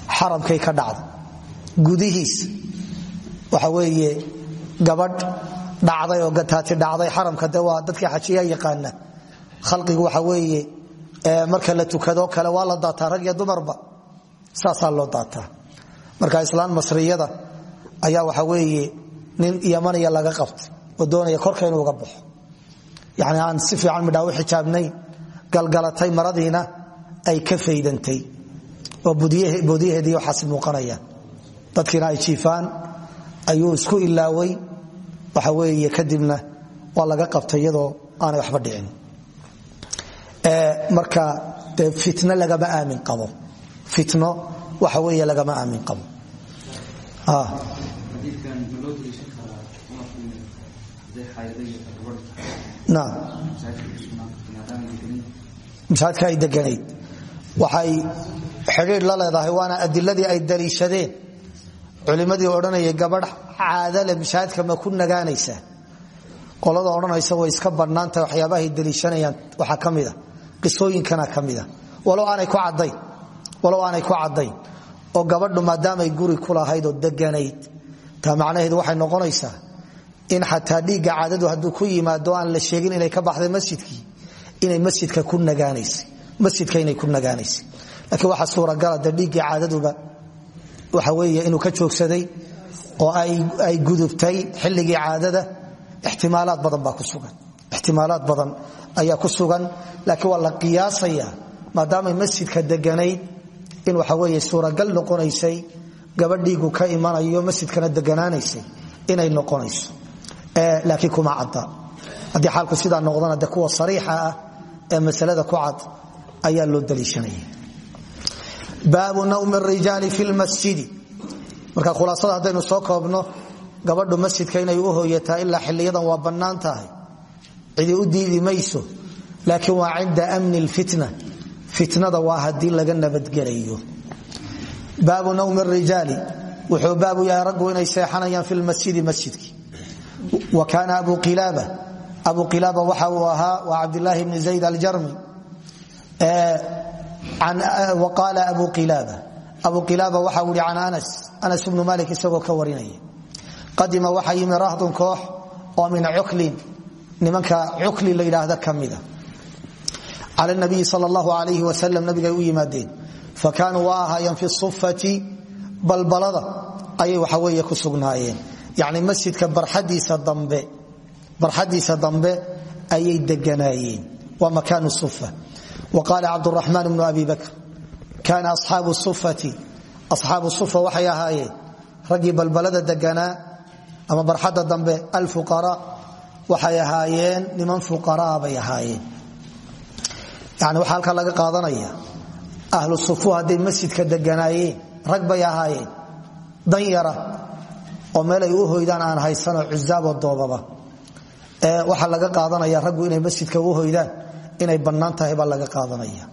xaramkay ka dhacda gudihiisa waxa weeye gabadh dhacday oo gataati dhacday xaramka de waa dadkii xajiya yaqaana khalqigu waxa weeye marka la tukadoo kale waa la daataa rag iyo dumarba saasaa loo daataa. Marka islaan masriyada ayaa waxa weeye nin yamaniya laga qabtay oo doonaya korka inuu uga baxo. Yani aan si fiican midhaa u xijaabnayn galgalatay maradiina ay ka faydantay oo boodyaheedii waxaasi muuqanayaan dadkiina ay jiifaan ayuu isku ilaaway waxa weeye kadibna waa laga qabtay aanay waxba dhicin marka dee fitno lagama aamin qabo. Fitno waxa weeye lagama aamin qabo. Masaajidka ay deganayd. Waxay xidhiir la leedahay waana adiladii ay daliishadeen. Culimmadii odhanayay gabadh caadale mishaadka ma ku nagaanaysaa? Qolada odhanaysa way iska bannaantahay waxyaabahay deliishanayaan waxaa ka mida qisooyinkana ka mida walow aanay ku caddayn oo gabadhu maadaamay guri ku lahayd deganayd taa macnaheedu waxay noqonaysaa in xataa dhiigga caadadu hadduu ku yimaado aan la sheegin inay ka baxday masjidkii inay masjidka ku nagaanaysay masjidka inay ku nagaanaysay. Laakiin waxaa suuragala de dhiiggii caadaduba waxa weeye inuu ka joogsaday oo ay gudubtay xilligii caadada ixtimaalaad badan baa ku sugan ixtimaalaad badan ayaa ku sugan laakiin waa la qiyaasaya maadaamay masjidka deganayd in waxa weeye suuragal noqonaysay gabadhiigu ka imanayo masjidkana deganaanaysay inay noqonayso laakiin kuma cadda haddii xaalku sidaa noqdana de kuwa sariixa ah ee masalada ku cad ayaa loo daliishanaya baabu nawmi rijaali fi lmasjidi marka khulaasada haddaynu soo koobno gabadhu masjidka inay u hooyataa ilaa xiliyadan waa bannaan tahay cidi u diidi mayso. Laakiin waa cinda amni lfitna fitnada waa haddii laga nabadgelayo. Baabu nawmi rijaali. Wuxuu baabu yahay raggu inay seexanayaan fi lmasjidi masjidki. Wa kaana abu qilaaba. Abu qilaaba waxa uu ahaa waa cabdilaahi bni zayd aljarmi. Qaala abu qilaaba. Abu qilaaba waxa uu yihi can anas. Anas bnu malik isagoo ka warinaya. Qadima waxa yimi rahdun koox oo min cuklin nimanka cukli la yidhaahda ka mida cala nabiyi sal allahu alayh wasalam nabigay u yimaadeen fa kaanuu waa ahaayeen fi sufati balbalada ayay waxa weeye ku sugnaayeen. Yacni masjidka barxadiisa dambe ayay deganaayeen. Waa makaanu sufa wa qaala cabduraxmaan bnu abi bakr kaana asxaabu sufa waxay ahaayeen raggii balbalada deganaa ama barxadda dambe alfuqaraa waxay ahaayeen niman fuqaraa bay ahaayeen. Yani waxaa laga qaadanaya ahlu sufu hadday masjidka deganaayeen rag bay ahaayeen. Dan yara ay u hoydaan aan haysanoo cuzaaboo doobaba. Waxaa laga qaadanaya raggu inay masjidka u hoydaan inay bannaan tahay laga qaadanaya.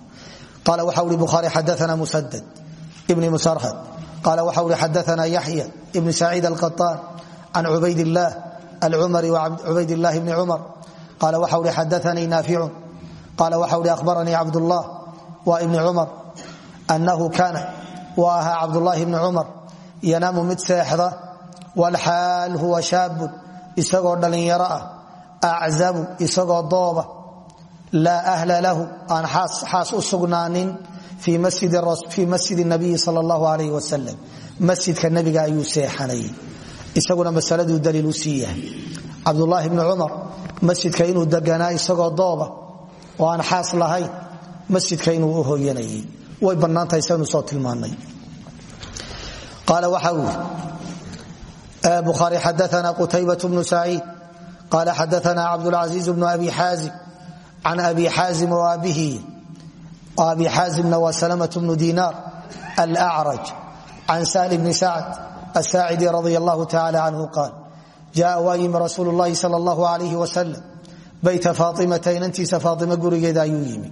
Qaala waxa ui bukhaari xadaana musadad ibni musarhad. Qaala waxa ui xadaana yaxya ibni saciid alqaطaan can alcumari cubaydillahi bni cumar qaala waxa ui xadaanii naaficun qaala waxa ui ahbaranii cabdullah waa ibni cumar annahu kaana wa ahaa cabdulaahi bni cumar yanaamu mid seexda wlxaal huwa shaabun isagoo dhallinyaro ah aczabu isagoo dooba laa ahla lahu aan xaas u sugnaanin fii masjidi nabiyi sal allahu alayh wasalam masjidka nabiga ayuu seexanayay isaguna masaladuu daliil u sii yahay. Cabdulaahi masjidka inuu deganaa isagoo dooba oo aan xaas lahayn masjidka inuu u hoyanayay way bannaantahay saynu soo tilmaanay qaala waxa uu bukhaari xadaana qutaybat bnu saciid. Qaala xadaana cabdulcasiiz bnu abi xaazim. Can abi xaazim waabihi abi xaazimna waa salamaة bnu dinaar alأcraj can sahl bni sacd asaacidi radi allahu taala canhu qaal jaaa waa yimi rasuulu lahi sal allahu alayhi wasalam bayta faaimata inantiisa faaima gurigeeda ayuu yimi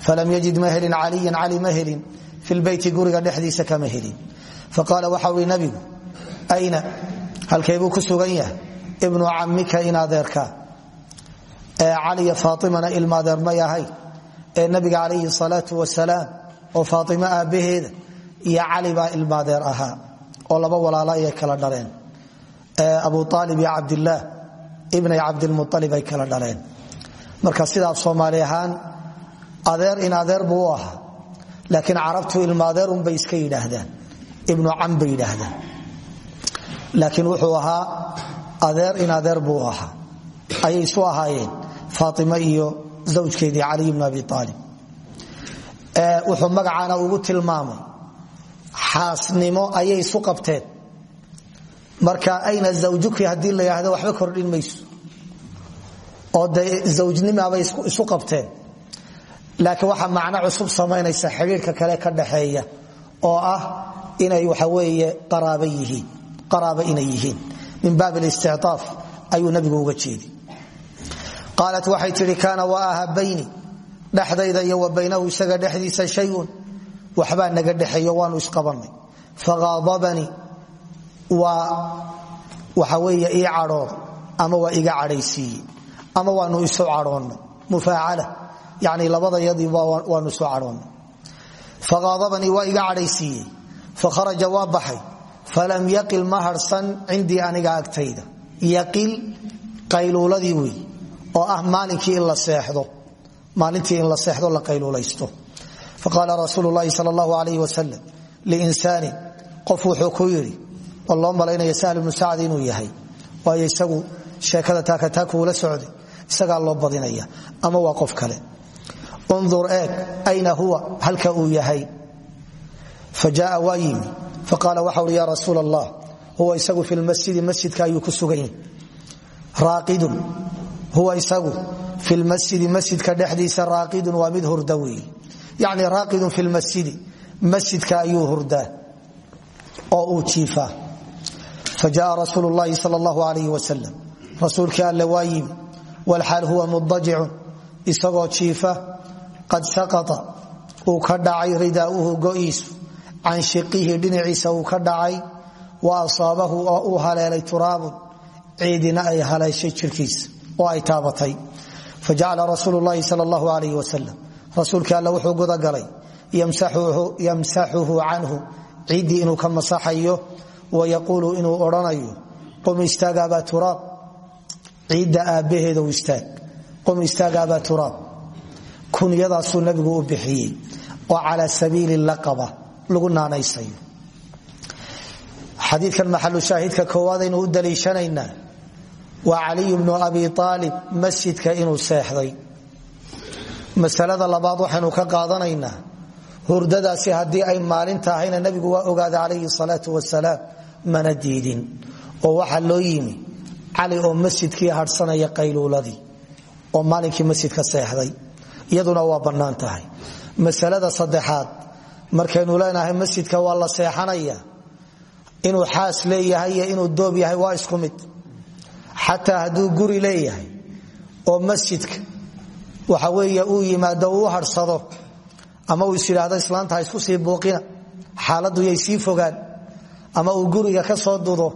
falam yajid ma helin caliyan cali ma helin fi beyti guriga dhexdiisa kama helin faqaala waxaui nabigu ayna halkaybuu ku sugan yahay ibnu camika in adeerkaa ee caliya faaimana ilmaadeer may ahayn ee nabiga calayhi salaau wasalaam oo laba walaalo ayay kala dhaleen abu aalib iyo cabdilaah ibnay cabdilmualib ay kala dhaleen marka sidaas soomaali ahaan adeer in adeer buu u ahaa laakiin carabtu ilmaadeerunbay iska yidhaahdaan ibnu cam bay yidhaahdaan laakiin wuxuu ahaa adeer in adeer buu ahaa. Ayay isu ahaayeen faaime iyo zawjkeedii caliy bnu abi aalib wuxuu magacaana ugu tilmaamay xaasnimo ayay isu qabteen. Marka ayna zawjuki haddii la yidhaahdo waxba kordhin mayso. Oo de zawjnimabay isu qabteen. Laakiin waxaa macno cusub samaynaysa xidhiirka kale ka dhaxeeya oo ah inay waxa weeye qaraaba inay min baab اlisticطaaf ayuu nabigu uga jeedi. Qaalat waxay tihi kaana wa aha bayni dhexdayda iyo wa baynahu isaga dhexdiisa shayun waxbaa naga dhexeeyo waanu isqabannay. Faaadabanii waa waxa weeye ii cadhood. Ama waa iga cadhaysiiye ama waanu isu cadhoonnay. Mufaacala. Yani labadayadiiba waanu isu cadhoonnay. Faqaadabanii waa iga cadhaysiiyey. Fakharaja waa baxay. Falam yaqil ma harsan aniga agtayda. Yaqil qayluuladii wey oo ah maalinkii in la seexdo. Maalintii in la seexdo la qayluulaysto faqaala rasuulu llaahi sal allahu alayh wasalam liinsaanin qof wuxuu ku yidhi oo loo malaynaya sahl ibnu sacd inuu yahay waayo isagu sheekada taakataakuula socday isagaa loo badinaya ama waa qof kale undur eeg ayna huwa halka uu yahay fa jaaa waa yimi faqaala waxa uhi ya rasuul allah huwa isagu fi lmasjidi masjidka ayuu ku sugan weeye yacni raaqidun fi lmasjidi masjidka ayuu hurdaa oo uu jiifaa. Fa jaaa rasuulu llahi sal allahu alayh wasalam rasuulkii alle waa yimi. Walxaal huwa mudajicun isagoo jiifa qad saqata uu ka dhacay ridaauhu go'iisu. Can shiqihi dhinaciisa uu ka dhacay. Wa asaabahu oo uu haleelay turaabun ciidina ay haleeshay jirkiisa. Oo ay rasuulkii alle wuxuu gudagalay yamsaxuhu canhu. Ciiddii inuu ka masaxayo wa yaquulu inuu odhanayo qum istaag abaa turaab. Ciidda aabbaheeda istaag. Qum istaag abaa turaab. Kunyadaasuu nabigu u bixiyey oo cala sabiili laqaba. Lagu naanaysayo. Xadiikan maxalu shaahidka koowaadaynu u daliishanaynaa. Waa caliyu bnu abi aalib masjidka inuu seexday masalada labaad waxaynu ka qaadanaynaa hurdadaasi haddii ay maalin tahayna nabigu waa ogaada calayhi salaau wasalaam mana diidin. Oo waxaa loo yimi cali oo masjidkii hadhsanaya qayluuladii oo maalinkii masjidka seexday. Iyaduna waa bannaan tahay. Masalada saddexaad markaynu leenahay masjidka waa la seexanaya inuu xaas leeyahay inuu doob yahay waa isku mid. Xataa hadduu guri leeyahay oo masjidka waxa weeye uu yimaado uu hadhsado ama uu is yidhaahdo islaanta isku sii buuqina. Xaaladdu yay sii fogaan. Ama uu guriga ka soo dudo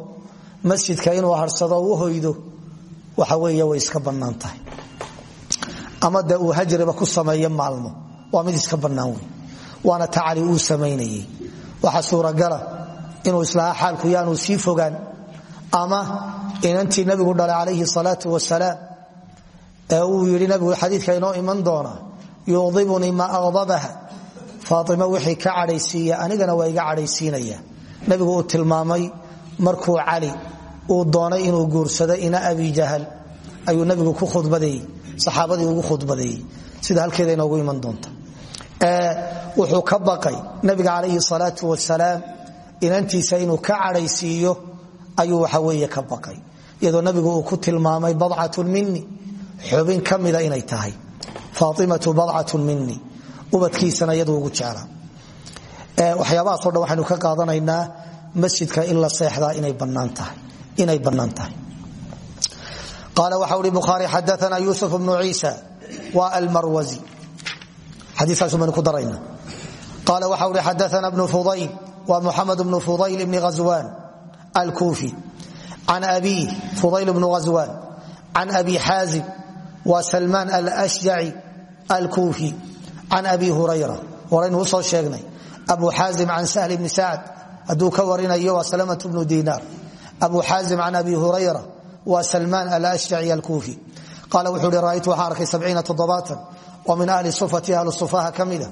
masjidka inuu hadhsado u hoydo waxa weeye way iska bannaan ama de uu hajriba ku sameeyo maalmo waa mid iska bannaan wey waana tacali uu samaynayey. Waxa suuragala inuu islahaa xaalku yaanuu sii fogaan ama inantii nabigu dhalay calayhi salaau wasalaam ee uu yidhi nabigu xadiidka inoo iman doona yuudibunii ma aqdabaha faaimo wixii ka cadhaysiiya anigana waa iga cadhaysiinaya. Nabigu uu tilmaamay markuu cali uu doonay inuu guursado ina abi jahal. Ayuu nabigu ku khudbadeeyey saxaabadii ugu khudbadeeyey sida halkeeda inoogu iman doonta. Wuxuu ka baqay nabiga calayhi salaau wasalaam inantiisa inuu ka cadhaysiiyo ayuu waxa weeye ka baqay. Iyadoo nabigu uu ku tilmaamay badcatun mini xubin ka mida inay tahay. Faaimatu badcatun mini ubadkiisana iyadu ugu jeclaa waxyaabahaasoo dhan waxaynu ka qaadanaynaa masjidka in la seexdaa inay bannaan tahay. Qaala waxa uhi bukhaari xadaana yuusuf bnu ciisa wa almarwazi. Xadiikaasu baynu ku darayna. Qaala waxa uhi xadaana bnu fudayl wa muxamed bnu fudayl bni ghaswan alkuufi. Can abiih fudayl bnu ghaswan can abi xaazib wa salmaan alashjaci alkuufi can abi hurayra horaynu u soo sheegnay. Abu xaazim can sahl bni sacd hadduu ka warinayo waa salamatu bnu dinaar abu xaazim can abi hurayra wa salmaan alashjaci alkuufi qaala wuxuu hi ra'aytu waxaan arkay sabciina toddobaatan oo min ahli sufati ahlu sufaha ka mida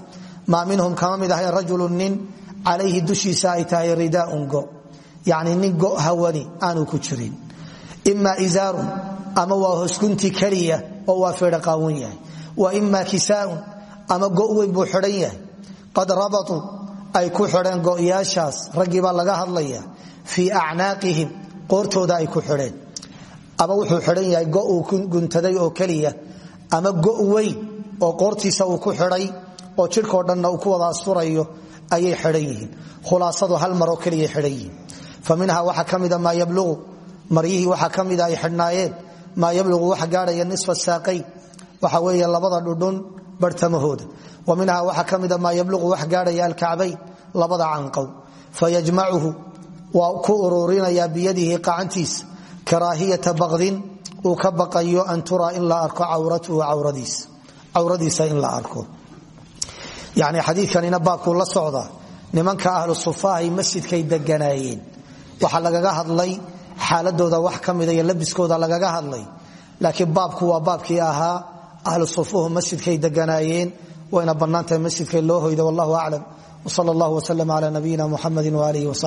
maa minhum kama mid ahayn rajulu nin calayhi dushiisa ay tahay ridaaun go. Yacni nin go hawani aanu ku jirin. Ima izaarun ama waa hosgunti keliya oo waa feedha qaawan yahay. Wa ima kisaaun ama go weyn buu xidhan yahay. Qad rabatuu ay ku xidheen go'yaashaas raggii baa laga hadlaya fii acnaaqihim qoortooda ay ku xidheen. Ama wuxuu xidhan yahay go uu guntaday oo keliya ama go oo qoortiisa uu ku xidhay oo jidhkao dhanna uu ku wada asturayo ayay xidhan yihiin. Khulaasadu hal maroo keliya xidhan yihiin. Fa minha waxaa ka mida maa yabluqu maryihii ay xidhnaayeen maa yabluqu wax gaadhaya nisfa saaqayn waxa weeye labada dhudhun barhtamahooda wa minha waxaa ka mida maa yabluqu wax gaadhaya alkacbayn labada canqow. Fayajmacuhu waa ku uruurinayaa biyadihi qacantiisa. Karaahiyata baqdin uu ka baqayo an turaa in la arko cawratuhu cawradiisa. In la arko. Yani xadiikanina baabkuu la socda nimanka ahlu sufaahay masjidkay deganaayeen waxaa lagaga hadlay xaaladooda wax ka mida iyo labiskooda lagaga hadlay. Laakiin baabku waa baabkii ahaa ahlu sufuhu masjidkay deganaayeen wayna bannaantahay masjidka loo hoyda wallahu aclam wsal allah wslm cla nabiyina muxamadi walih wsaxbi